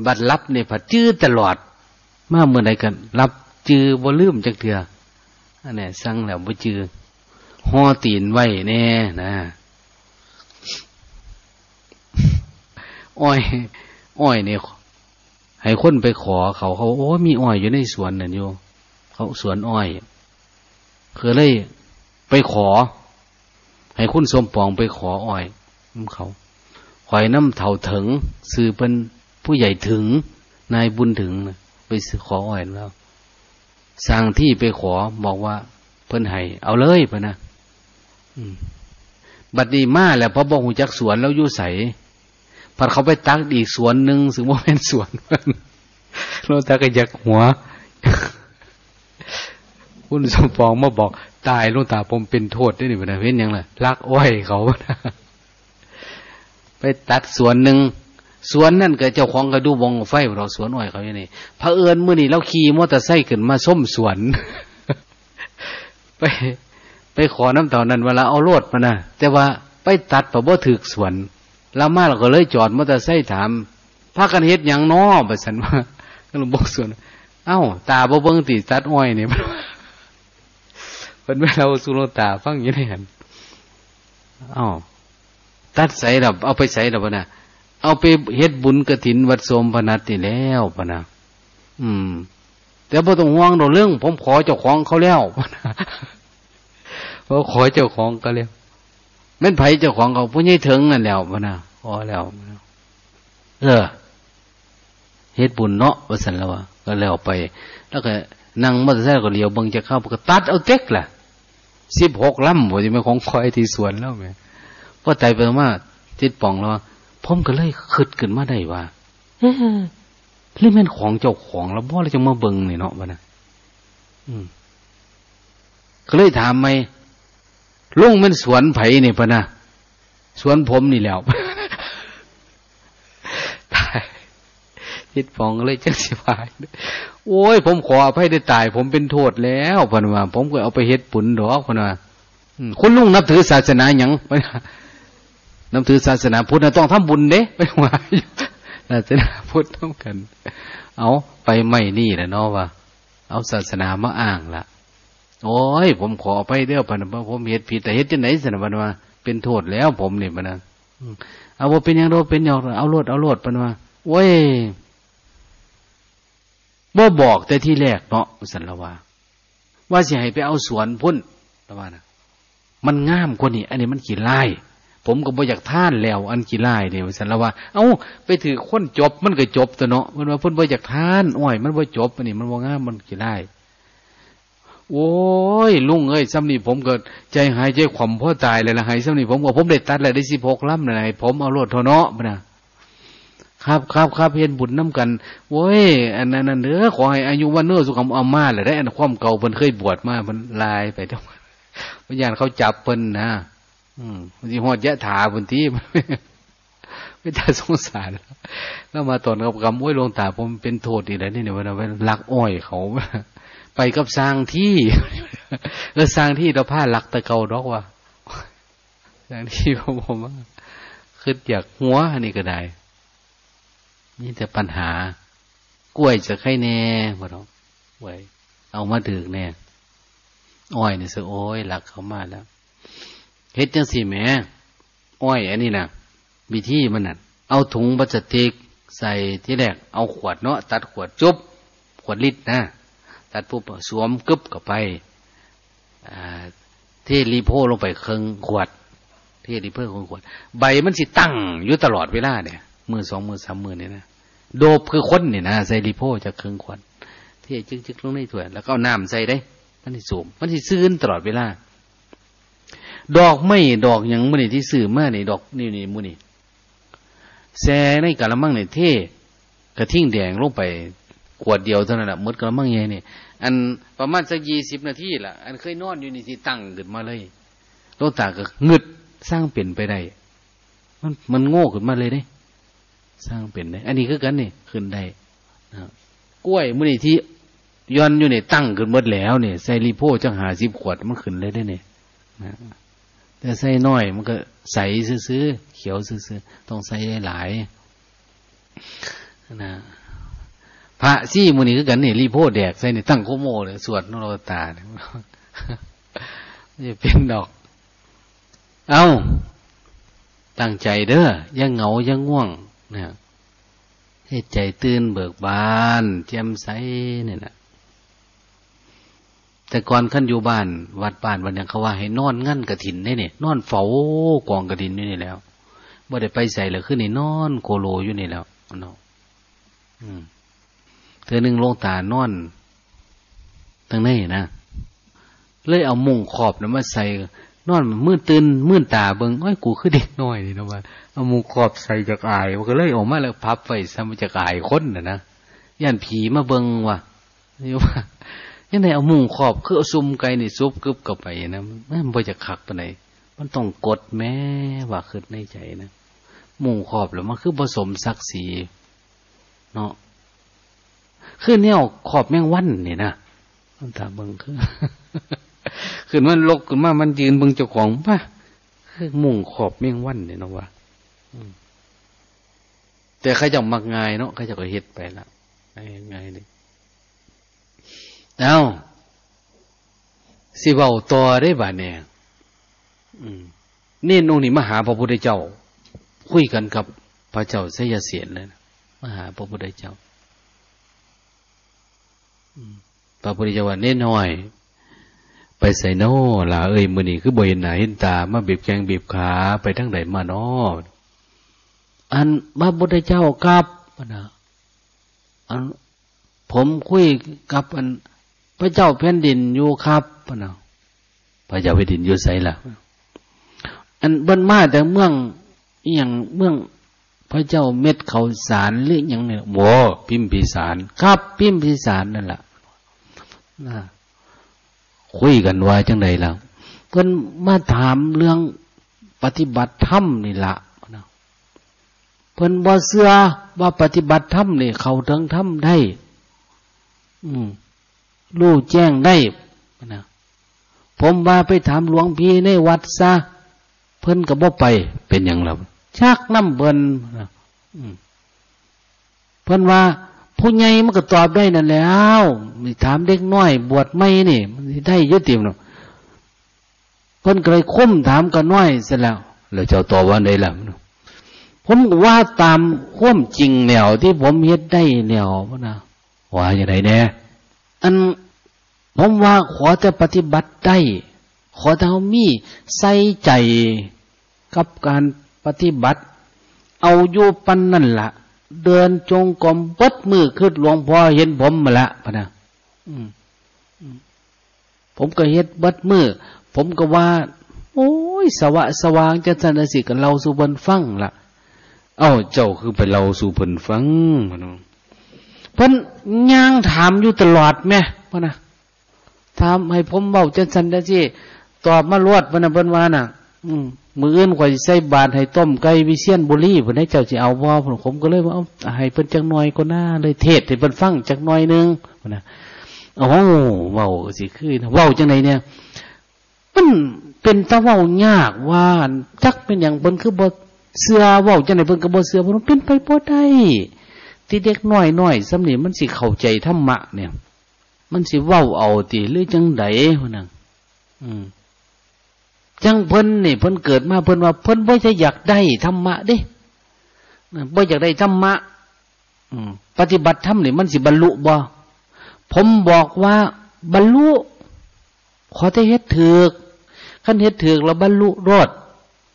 บัดรับเนี่ยผัดจื้อตลอดมาเมื่อใดกันรับจื้อบ่ลืมจักเถื่ออันนี้สั่งแล้วบ่จื้อห่อตีนไว้แน่นะอ้อย อ้อยเนี่ย ให้คนไปขอเขาเขาโอ้มีอ้อยอยู่ในสวนนั่นอยู่เขาสวนอ้อยคือเลยไปขอ ให้คุณสมปองไปขออ้อยเขาหอยน้ำเถาถึงซื้อเป็นผู้ใหญ่ถึง นายบุญถึงไปขออ้อยแล้วสั่งที่ไปขอบอกว่า เพิ่นให้เอาเลยเพิ่นนะบัดนี้มาแล้วพอบอกหูจักสวนแล้วยุ่ใส พอเขาไปตักอีกสวนหนึ่งซึ่งว่าเป็นสวนเราตาก็ยักหัวคุณสมปองมาบอก ตายลูกตาผมเป็นโทษได้หนิบ่นะเว้นยังล่ะลักอ้อยเขาไปตัดสวนหนึ่งสวนนั่นก็เจ้าของก็ดูวงไฟเราสวนอ้อยเขาอย่างนี้พระเอิญมื่อนี้เราขี่มอเตอร์ไซค์ขึ้นมาส้มสวน ไป ไปขอน้ำเต่านั้นเวลาเอาโลดมานะแต่ว่าไปตัดพระบ่ถือสวน เรามาเราก็เลยจอดมอเตอร์ไซค์ถามพากันเฮ็ดอย่างน้อไปสันว่าก็ลงบอกสวน เอ้า ตาบ่เบิ้งตีตัดอ้อยเนี่ยเป็นเวลาสุโรตาฟังอย่างนี้เหันเอ้าตัดใส่ดับเอาไปใส่ดับนะเอาไปเฮ็ดบุญกระถินวัดโสมพนัตนี่แล้วปะนะอืม แต่พอต้องห่วงเราเรื่อง ผมขอเจ้าของเขาแล้วปะนะพอขอเจ้าของก็แล้ว แม่นไผเจ้าของเขาผู้ใหญ่ถึงนั่นแล้วปะนะขอแล้วเออเฮ็ดบุญเนาะว่าสันแล้วก็แล้วไป แล้วก็นั่งมอเตอร์ไซค์ก็เลี้ยวบังจะเข้าก็ตัดเอาเต็กล่ะสิบหกลำผมจะไม่ของคอยที่สวนแล้วแม่พอใจไปมาจิตป่องแล้วผมก็เลยคิดขึ้นมาได้ว่าเฮ้ยเรื่องแม่นของเจ้าของแล้วบ่เราจะมาเบิ่งนี่เนาะบ่นะอืมก็เลยถามไหม ลุงมันสวนไผ่นี่ปะนะสวนผมนี่แล้วตายจิตฟองเลยจังสิบาย โอ้ย ผมขออภัยได้ตาย ผมเป็นโทษแล้วพนว่าผมก็เอาไปเฮ็ดปุนดอกพนว่าคุณลุงนับถือศาสนาอย่างพนนับถือศาสนาพุทธต้องทำบุญเด้ไม่ว่าศาสนาพุทธต้องกัน เอาไปไม่นี่แหละเนาะว่า เอาศาสนามาอ้างละ โอ้ยผมขอไปเด้อพนว่าผมเฮ็ดผิดแต่เฮ็ดจะไหนสนะพนว่าเป็นโทษแล้วผมนี่พนนะเอาว่าเป็นยังโรเป็นยังเอาโลดเอาโลดพนว่าโอ้ยบ่บอกแต่ที่แรกเนาะสันละว่าว่าสิให้ไปเอาสวนพุ่นละว่านะมันงามกว่านี้อันนี้มันกี่ไร่ผมก็บ่อยากท่านแล้ว อันกี่ไร่เนี่ยสันละว่า เอ้าไปถือคนจบมันก็จบตัวเนาะมันว่าพุ่นบ่อยากท่านอ้อย มันบ่จบอันนี้มันบ่งามมันกี่ไร่ โอ้ยลุงเอ้ยซ้ำนี่ผมเกิดใจหายใจขวมพ่อตายเลยละหายซ้ำนี่ผมก็ผมได้ตัดเลยได้สิบหกลำเลยผมเอารถท่าเนาะนะ ครับครับครับเห็นบุญน้ากันโว้ยอันนั้นเนื้อขอให้อายุวันเนื้อสุขมอามาเลยได้อันความเก่าเพิ่นเคยบวชมาเพิ่นลายไปทั้งวิญญาณเขาจับเพิ่นนะอืมบางทีหอดยะถาบนที่ไม่ได้สงสารแล้วมาตอนกับกรรมโอ้ยลงตาผมเป็นโทษอีกแล้วนี่เนี่ยวันนั้นลักอ้อยเขา ไปกับสร้างที่เออสร้างที่เราผ้าหลักตะเกาดอกว่าสร้างที่ผมผมคืออยากหัวอันนี้ก็ได้ นี่แต่ปัญหากล้วยจะไข่แน่บ่เนาะกล้เอามาถือแน่อ้อยนี่สโอ้ยหลักเขามาแล้วเฮ็ดจังสี่แม่อ้อย อันนี้นะมีที่มันน่ะ เอาถุงพลาสติกใส่ที่แรกเอาขวดเนาะตัดขวดจุบขวดลิตรนะ ตัดปุ๊บสวมกึบกับไปเทรีโพลงไปเครื่องขวด เทรีเพื่อคงขวด ใบมันสิตั้งอยู่ตลอดเวลาเนี่ยมือสองมือสามมือเนี่ยนะโดบคือคนเนี่ยนะใส่รีโพจะเครื่องขวด เทจึกจึกลงในถ้วยแล้วก็เอาน้ำใส่ได้ มันสิสูมมันสิซื่นตลอดเวลา ดอกไม่ดอกอย่างมือนี่ที่สื่อมาเนี่ดอกนี่นี่มือนี่แซ่ในกะละมังเนี่ยเทกระทิ้งแดงลงไป ขวดเดียวเท่านั้นแหละมดกระมังใหญ่เนี่ยอันประมาณสักยี่สิบนาทีละอันเคยนอนอยู่นี่ที่ตั้งขึ้นมาเลยโลตาก็งึดสร้างเปลี่ยนไปได้ มันมันโง่ขึ้นมาเลยเด้สร้างเป็นได้ อันนี้คือกันนี่ขึ้นได้กล้วยมือนี่ที่ย้อนอยู่เนี่ยตั้งขึ้นหมดแล้วเนี่ยใส่รีโพจังหาสิบขวดมันขึ้นเลยได้เนี่ยแต่ใส่น้อยมันก็ใสซื้อเขียวซื้อต้องใส่หลายนะ พระซี่มือนี่คือกันนี่รีโพแดกใส่เนี่ยตั้งโคโมเลยสวดนโรตาเนี่ยจะเป็นดอก เอาตั้งใจเด้อยังเหงายังง่วงเนี่ยให้ใจตื่นเบิกบานแจ่มใสเนี่ยนะแต่ก่อนขั้นอยู่บ้าน วัดบ้านวันยังเขาว่าให้นอนงั้นกระถินนี่เนี่ยนอนเฝ้ากองกระถินนี่นี่แล้วเมื่อได้ไปใส่เลยขึ้นนี่นอนโคโลอยู่นี่แล้วเนาะ เธอหนึ่งลงตานอนตั้งนี้นะเลยเอามุงขอบนะมาใส่นอนมืดตื่นมืดตาเบิงอ้อยกูคือเด็กน้อยนี่นะว่าเอามูขอบใส่จากอายมันก็เลยออกมาแล้วพับไปซะมาจากอายคนนะนะย่านผีมาเบิงว่ะนี่ว่ายังไงเอามุงขอบคือเอาซุ่มไก่นี่ซุบกึบกับไปนะมันบ่จะคักไปไหนมันต้องกดแม่ว่าขึ้นในใจนะมุงขอบแล้วมันคือผสมศักดิ์ศรีเนาะ คือเนี่ยขอบแมงวันนี่นะมันตาเบิงคือคือมันลกขึ้นมา มันยืนเบิงเจ้าของป่ะคือมุงขอบแมงวันเนี่ยนะว่าแต่ใครจะมักง่ายเนาะใครจะก็เฮ็ดไปละง่ายเลยเอาสิเบาต่อได้บ่าเนี่ยนี่นงนี่มาหาพระพุทธเจ้า คุยกันกับพระเจ้าเสยเสียนเลยมาหาพระพุทธเจ้า พระพุทธเจ้าว่าเน่น้อย ไปใส่นอล่ะเอ้ยมือนี่คือบ่เห็นหนาเห็นตา มาบีบแขงบีบขาไปทั้งไหนมานออันพระพุทธเจ้ากับนะอันผมคุยกับอัน พระเจ้าแผ่นดินอยู่ครับนะพระเจ้าแผ่นดินอยู่ไสล่ะ อันบนมาแต่เมืองอย่างเมืองพระเจ้าเม็ดเขาสารหรืออย่างเนี่ยโวพิมพิสารครับ พิมพิสารนั่นแหละ นะคุยกันว่าจังไดล่ะเพิ่นมาถามเรื่องปฏิบัติธรรมนี่ละนะเพิ่นบ่เสือว่าปฏิบัติธรรมนี่เขาถึงธรรมได้ อืมรู้แจ้งได้นะผมว่าไปถามหลวงพี่ในวัดซะเพิ่นกับบ่ไปเป็นอย่างไรชักน้ำเบิ่นเพิ่นว่า ผู้ใหญ่มันก็ตอบได้นั่นแล้วถามเด็กน้อย บวชไม่นี่มันได้ยุติมเนาะเพิ่นก็เลยคุ้มถามกันน้อยเสร็จแล้วแล้วเจ้าตอบว่าไดล่ะผมว่าตามข้มจริงแนวที่ผมเฮ็ดได้แนวพนะว่าอย่างไรแน่อันผมว่าขอจะปฏิบัติได้ ขอแต่เขามีใส่ใจกับการปฏิบัติ เอาอยู่ปันนั่นล่ะ เดินจงกรมปดมือขึ้นหลวงพ่อเห็นผมมาละพนะผมก็เฮ็ดบัดมือ ผมก็ว่า โอ้ย สวะสว่างจะสันสิกับเราสู่บนฟังละเอ้าเจ้าคือไปเราสู่บนฟังพนะเพิ่นย่างถามอยู่ตลอดแม่พนะถามให้ผมเบาจันสันได้สิตอบมาลวดพนะเพิ่นว่าน่ะ อืม มืออื่นข่อยใส่บาทให้ต้มไก่วิเชียนบุรีเพิ่นให้เจ้าสิเอาบ่ผมก็เลยว่าเอาให้เพิ่นจักหน่อยก็น่าเลยเทศให้เพิ่นฟังจักหน่อยนึงนะโอ้เว้าสิคือเว้าจังไดเนี่ย มันเป็นตะเว้ายากว่าจักเป็นอย่างเพิ่นคือบ่เสื้อเว้าจังไดเพิ่นก็บ่เสื้อเพิ่นเป็นไปบ่ได้ที่เด็กน้อยน้อยสำนี่มันสิเข้าใจธรรมะเนี่ย มันสิเว้าเอาติหรือจังไดพนน่ะอืม จังเพิ่นนี่เพิ่นเกิดมาเพิ่นว่าเพิ่นบ่าจะอยากได้ธรรมะด้บ่อยากได้ธรรมะปฏิบัติธรรมนี่มันสิบรรลุบ่ผมบอกว่าบรรลุ ขอแต่เฮ็ดถือกขั้นเฮ็ดถือกเราบรรลุรอด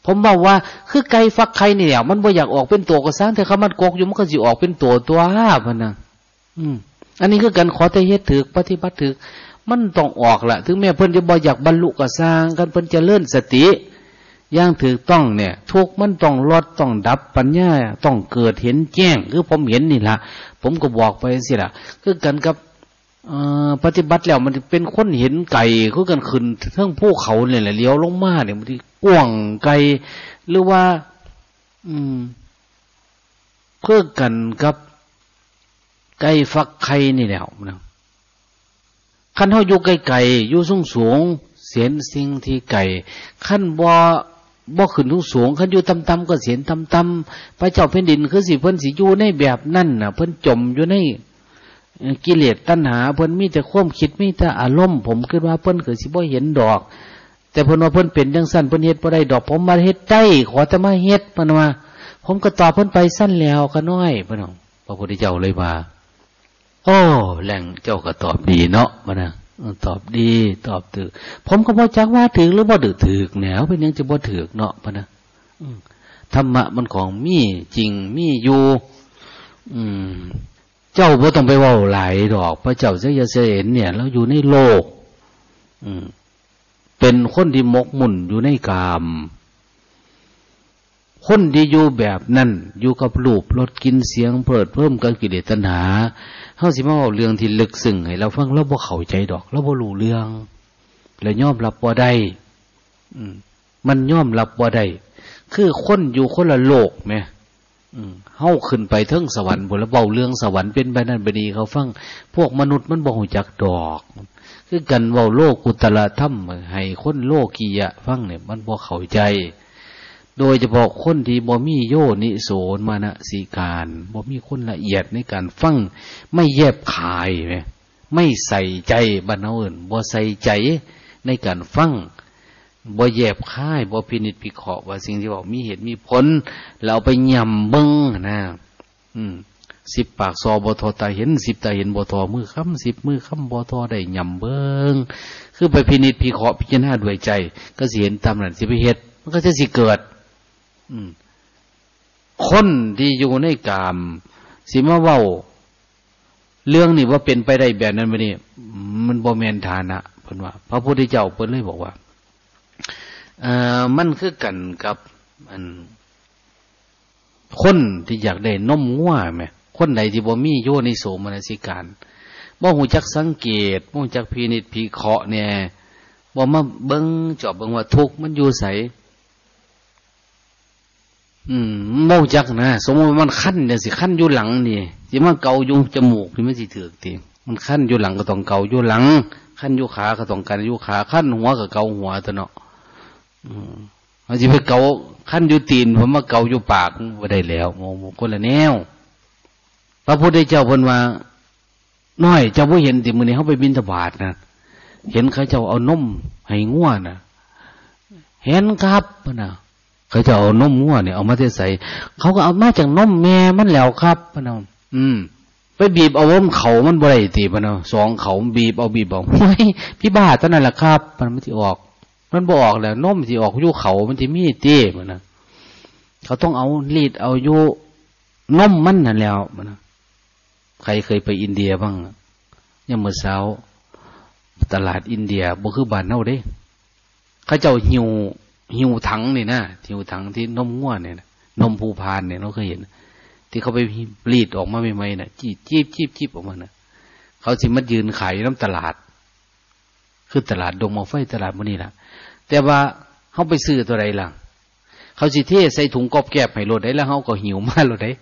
ผมบอกว่าคือไก่ฟักไข่เนี่ย มันบ่อยากออกเป็นตัวก็สร้างแต่เขามันกกอยู่มันก็สิออกเป็นตัวตัวห้าพันนะอืมอันนี้คือการขอแต่เฮ็ดถือปฏิบัติถือ มันต้องออกแหละถึงแม้เพิ่นจะบออยากบรรลุก็สร้างกันเพิ่นจะเลื่อนสติย่างถือต้องเนี่ย ทุกมันต้องลดต้องดับปัญญาต้องเกิดเห็นแจ้งคือผมเห็นนี่ละผมก็บอกไปสิละคือกันกับปฏิบัติแล้วมันเป็นคนเห็นไก่คือกันขึ้นเท่งภูเขาเนี่ยแหละเลี้ยวลงมาเนี่ยมันที่กว้างไกลหรือว่า อืมเพื่อกันกับไก่ฟักไข่นี่แหละนะ ขั้นเขาอยู่ไกลๆอยู่สูงสูงเสียนสิ่งที่ไก่ขั้นบ่บ่ขึ้นทุกสูงขั้นอยู่ต่ำๆก็เสียนต่ำๆพระเจ้าแผ่นดินคือสิเพิ่นสิอยู่ในแบบนั่นน่ะ เพิ่นจมอยู่ในกิเลสตัณหา เพิ่นมีแต่ความคิดมีแต่อารมณ์ผมคิดว่าเพิ่นคือสิบ่เห็นดอก แต่เพิ่นว่าเพิ่นเป็นจังสั้นเพิ่นเฮ็ดบ่ได้ดอก ผมมาเฮ็ดได้ขอแต่มาเฮ็ดเพิ่นว่าผมก็ตอบเพิ่นไปสั้นแล้วก็น้อยเพิ่นพระพุทธเจ้าเลยว่า โอ้แหล่งเจ้าก็ตอบดีเนาะมานะตอบดี ตอบถือผมก็บอกจักว่าถือหรือบ่ถือถือแนวเป็นยังจะบ่ถือเนาะมานะธรรมะมันของมีจริงมีอยู่อืม เจ้าบ่ต้องไปว่าหลายดอก พระเจ้าเสียเสนเนี่ยเราอยู่ในโลก อืม เป็นคนที่มกมุ่นอยู่ในกามคนที่อยู่แบบนั้นอยู่กับรูปรสกินเสียงเพิดเพิ่มกันกิเลสตัณหา เขาสิมาบอกเรื่องที่ลึกซึ้งให้เราฟังเราบ่เข้าใจดอกเราบ่รู้เรื่องแล้วยอมรับบ่ได้มันยอมรับบ่ได้คือคนอยู่คนละโลกไหมเฮาขึ้นไปเทิงสวรรค์บนแล้วเบาเรื่องสวรรค์เป็นไปนั่นไปดีเขาฟัง พวกมนุษย์มันบ่หูจักดอก คือกันเบาโลกกุตละธรรมให้คนโลกียะฟังเนี่ยมันบ่เข้าใจ โดยเฉพาะคนที่บ่มีโยนิโสมานะสีการบ่มีคนละเอียดในการฟังไม่แยบขายไหมไม่ใส่ใจบรรเทาอื่นบ่ใส่ใจในการฟังบ่แยบค่ายบ่พินิจพิเคราะห์ว่าสิ่งที่บอกมีเหตุมีผลเราไปย่ำเบิ้งนะอืมสิบปากซอบทอตาเห็นสิบตาเห็นบทอมือค้ำสิบมือค้ำบทอได้ย่ำเบิ้งคือไปพินิจพิเคราะห์พิจารณาด้วยใจ ก็สิเห็นตามนั้นสิไปเหตุมันก็จะสิเกิด คนที่อยู่ในกาม สิมาเว้า เรื่องนี้ว่าเป็นไปได้แบบนั้นไมนี่มันบ่แมนฐานะเพิ่นว่า พระพุทธเจ้าเพิ่นเลยบอกว่ามันคือกันกับอัน คนที่อยากได้นมง่วไหมคนไหนที่บ่มีโยนิโสมนสิการบ่หูจักสังเกตบ่หูจักพินิจพิเคราะห์เนี่ยบ่มาเบิ้งจอบเบิ้งว่าทุกมันอยู่ใส อืมโมจักนะสมมติมันขั้นเนี่ยสิขั้นอยู่หลังนี่สิมันเกาอยู่จมูกนี่ไม่สิถือตีมันขั้นอยู่หลังก็ต้องเกาอยู่หลัง ขั้นอยู่ขาก็ต้องการอยู่ขาขั้นหัวก็เกาหัวตัวเนาะอืมันจะไปเกาขั้นอยู่ตีนผมมาเกาอยู่ปากไม่ได้แล้วโมคนละแนวพระพุทธเจ้าพูดว่าน้อยเจ้าผู้เห็นติมือนี้เขาไปบินทบาทนะเห็นเขาเจ้าเอานมให้ง่วนะเห็นครับนะ เขาจะเอานมง่วเนี่ยเอามาเทใส่เขาก็เอามาจากนมแม่มันแล้วครับพนะอืม ไปบีบเอาวมเขามันบริตีพนะสองเขาบีบเอาบีบเอาไม่พี่บ้าตอนนั้นแหละครับมันไม่ที่ออก มันบอกแล้วนมที่ออกยุเขามันที่มีเต้มันนะเขาต้องเอารีดเอายุนมมันนั่นแล้วมันนะใครเคยไปอินเดียบ้างยังเมื่อเช้า ตลาดอินเดียบ่คือบานเน่าเด้ เขาเจ้าหิว หิวถังนี่นะหิวถังที่นมง่วนเนี่ยนมภูพานเนี่ยเราเคยเห็น ที่เขาไปรีดออกมาใหม่ๆนะจีบจีบจีบจีบออกมานะเขาสิมายืนขายน้ำตลาด คือตลาดดงมอไฟตลาดมันนี่แหละแต่ว่าเขาไปซื้อตัวใดล่ะ เขาสิเทใส่ถุงกอบแกบให้รถได้แล้วเขาก็หิวมากรถได้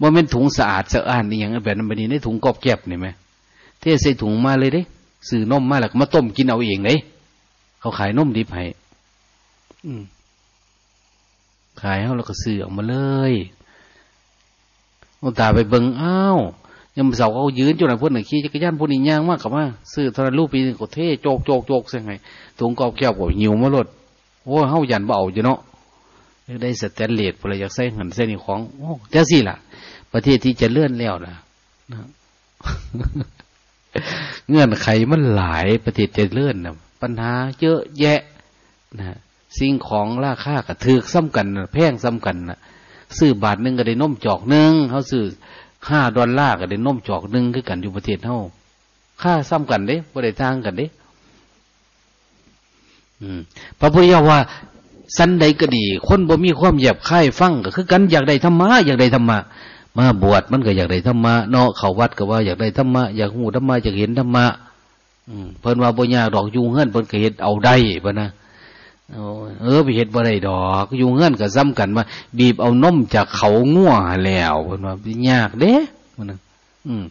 ว่าเป็นถุงสะอาดสะอาดนี่อย่างแบบนั้นแบบนี้ในถุงกอบแกบนี่ไหมเทใส่ถุงมาเลยเด้ซื้อนมมาแล้วมาต้มกินเอาเองเลยเขาขายนมดิบให้ ขายเขาแล้วก็ซื้อออกมาเลยเอาตาไปเบิงอ้าวยังเสาเขายืนจุดไหนพวกหนึ่งขี่จักรยานพวกนี้ย่างมากกับว่าซื้อทรรูปปีก็เท่โจกโจกโจกเสียไงถุงกอบแก้วก็หิวมาลดโอ้เฮายันเบาอยู่เนาะได้สแตนเลสพลอยากใส่หันใส่นี่ของโอ้เจ้าสิล่ะ ประเทศที่จะเลื่อนแล้วนะเงื่อนไขมันหลายประเทศจะเลื่อนนะปัญหาเยอะแยะนะ สิ่งของราคากับถือซ้ำกันแพงซ้ำกันนะซื้อบาทหนึ่งก็ได้นมจอกหนึ่งเขาซื้อห้าดอลลาร์ก็ได้นมจอกหนึ่งคือกันอยู่ประเทศเท่าค่าซ้ำกันเด้บ่ได้ทางกันเด้พระพุทธเจ้าว่า สันใดก็ดี คนบ่มีความหยาบคายฟังก็คือกันอยากได้ธรรมะอยากได้ธรรมะมาบวชมันก็อยากได้ธรรมะเนาะเขาวัดก็ว่าอยากได้ธรรมะอยากหูธรรมะอยากเห็นธรรมะเพิ่นว่าบ่ยากดอกยุงเฮือนเพิ่นก็เห็นเอาได้ปะนะ เออไปเห็ดบ่ได้ดอก อยุงเฮือนก็ซ้ำกันว่าบีบเอานมจากเขาง่วแล้วเพิ่นว่ายากเด้มันนะอืม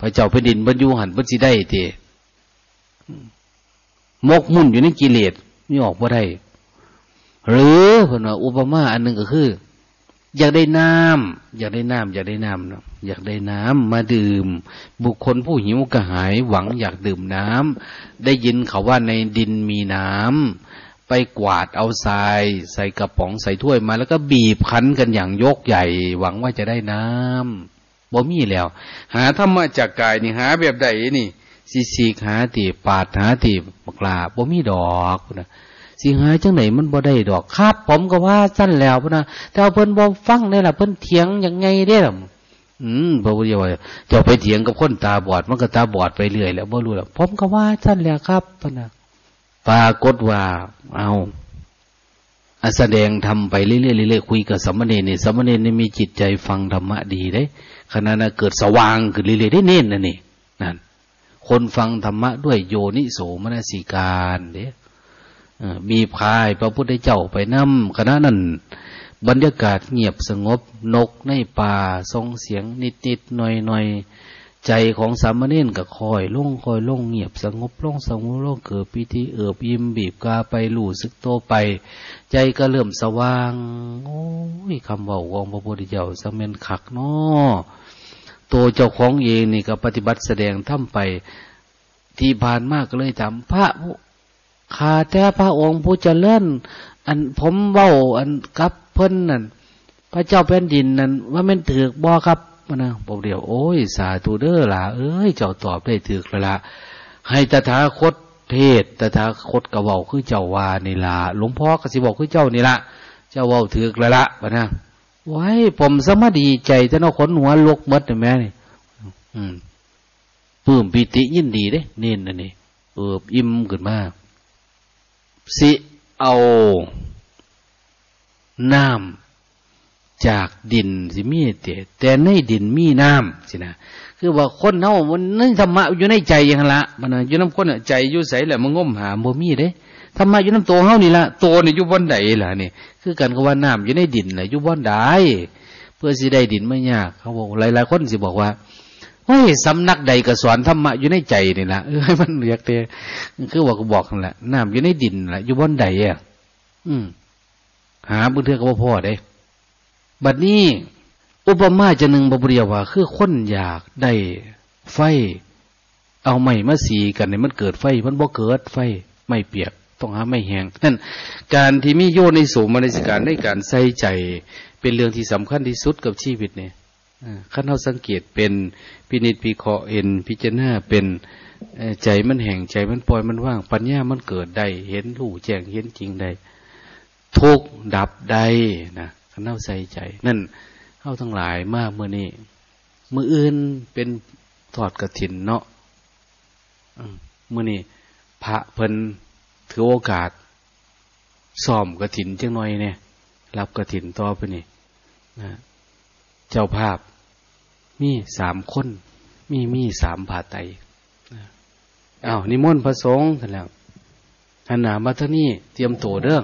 พระเจ้าแผ่นดินบรรยุหันบรรสิได้เตมกมุ่นอยู่ในกิเลสไม่ออกบ่ได้หรือเพิ่นว่าอุปมาอันหนึ่งก็คือ อยากได้น้ำอยากได้น้ำอยากได้น้ำนะอยากได้น้ำมาดื่ม บุคคลผู้หิวกระหายหวังอยากดื่มน้ำได้ยินเขาว่าในดินมีน้ำ ไปกวาดเอาทราย ใส่กระป๋องใส่ถ้วยมา แล้วก็บีบคั้นกันอย่างยกใหญ่ หวังว่าจะได้น้ำบ่มีแล้ว หาธรรมะจากกายนี่หา แบบใดนี่สีสีหาตีปาดหาตีปกลาบ่มีดอกนะสิหาจังไหนมันบ่ได้ดอกครับผมก็ว่าสั้นแล้วนะแต่เพิ่นบ่ฟังได้ล่ะเพิ่นเถียงยังไงได้ล่ะอืมพระพุทธเจ้าจะไปเถียงกับคนตาบอด มันก็ตาบอดไปเรื่อยแล้วบ่รู้แล้วผมก็ว่าสั้นแล้วครับพนะ ปรากฏว่าเอาแสดงทำไปเรื่อยๆเรื่อยๆคุยกับสมณีนี่สมณีนี่มีจิตใจฟังธรรมะดีได้ขณะนั้นเกิดสว่างขึ้นเรื่อยๆได้เน้นนะนี่นั่นคนฟังธรรมะด้วยโยนิโสมนสิการเด้มีพายพระพุทธเจ้าไปนำคณะนั้น บรรยากาศเงียบสงบนกในป่าทรงเสียงนิดนิดหน่อยหน่อย ใจของสามเณรก็คอยล่งคอยล่งเงียบสงบล่งสงบล่งเกิดพิธีเอิบยิ้มบีบกาไปหลู่ซึกโตไป ใจก็เริ่มสว่าง โอ้ยคำว่าของพระพุทธเจ้าสมนขักนาะตัวเจ้าของเองนี่ก็ปฏิบัติแสดงทำไป ที่ผ่านมากก็เลยถามพระขาแต่พระองค์ผู้เจริญอันผมเว้าอันกับเพิ่นนั่นพระเจ้าแผ่นดินนั่นว่ามันถือกบ่ครับ มานะบอกเดียว โอ้ย สาธุเด้อล่ะเอ้ย เจ้าตอบได้ถือกแล้วละให้ตถาคตเทศตถาคตกระเว้าคือเจ้าวานี่ละหลวงพ่อกสิบอกคือเจ้านี่ละเจ้าเว้าถือกแล้วละมานะไว้ผมสมาดีใจท่านอขนหัวลกมดแม่นี่อืมปื้มปิติยินดีเด้เน้นอันนี้เอิบอิ่มขึ้นมากสิเอาน้ำ จากดินสิมีแต่แต่ในดินมีน้ำสินะคือว่าคนเฮามันนั่นธรรมะอยู่ในใจย่างละมันอยู่น้ำคนใจอยู่ใสแหละมันงมหาบ่มีเด้ธรรมะอยู่น้ำตัวเฮานี่ละตัวนี่อยู่บนใดล่ะนี่คือกันกับว่าน้ำอยู่ในดินแหละอยู่บนใดเพื่อสิได้ดินไม่ยากเขาบอกหลายๆคนสิบอกว่าเฮ้ยสำนักใดก็สอนธรรมะอยู่ในใจนี่ละเออมันเรียกเตคือบอกก็บอกนั่นแหละน้ำอยู่ในดินแหละอยู่บนใดอะอืมหาบุญเทือกก็พ่อได้ บัดนี้อุปมาจะหนึ่งบริยว่า คือคนอยากได้ไฟ เอาไม้มาสีกันเนี่ยมันเกิดไฟ มันบ่เกิดไฟไม่เปียกต้องหาไม่แห้งนั่นการที่มีโยในสูงมาในสการในการใส่ใจ เป็นเรื่องที่สำคัญที่สุดกับชีวิตเนี่ยขั้นเราสังเกตเป็นพินิจพิเคราะห์เอ็นพิจารณาเป็นใจมันแห่งใจมันปล่อยมันว่าง ปัญญามันเกิดได้ เห็นรู้แจ้งเห็นจริงได้ทุกดับได้นะ ขันเน่าใส่ใจ นั่นเข้าทั้งหลายมากเมื่อนี้มืออื่นเป็นทอดกระถินเนาะเมื่อนี้พระเพิ่นถือโอกาสซ่อมกระถินจังหน่อยเนี่ย รับกระถินต่อไปนี่นะเจ้าภาพมีสามคน มีมีสามผาไตอ้าวนิมนต์พระสงฆ์กันแล้วหันหนามาท่านี่เตรียมตัวเด้อ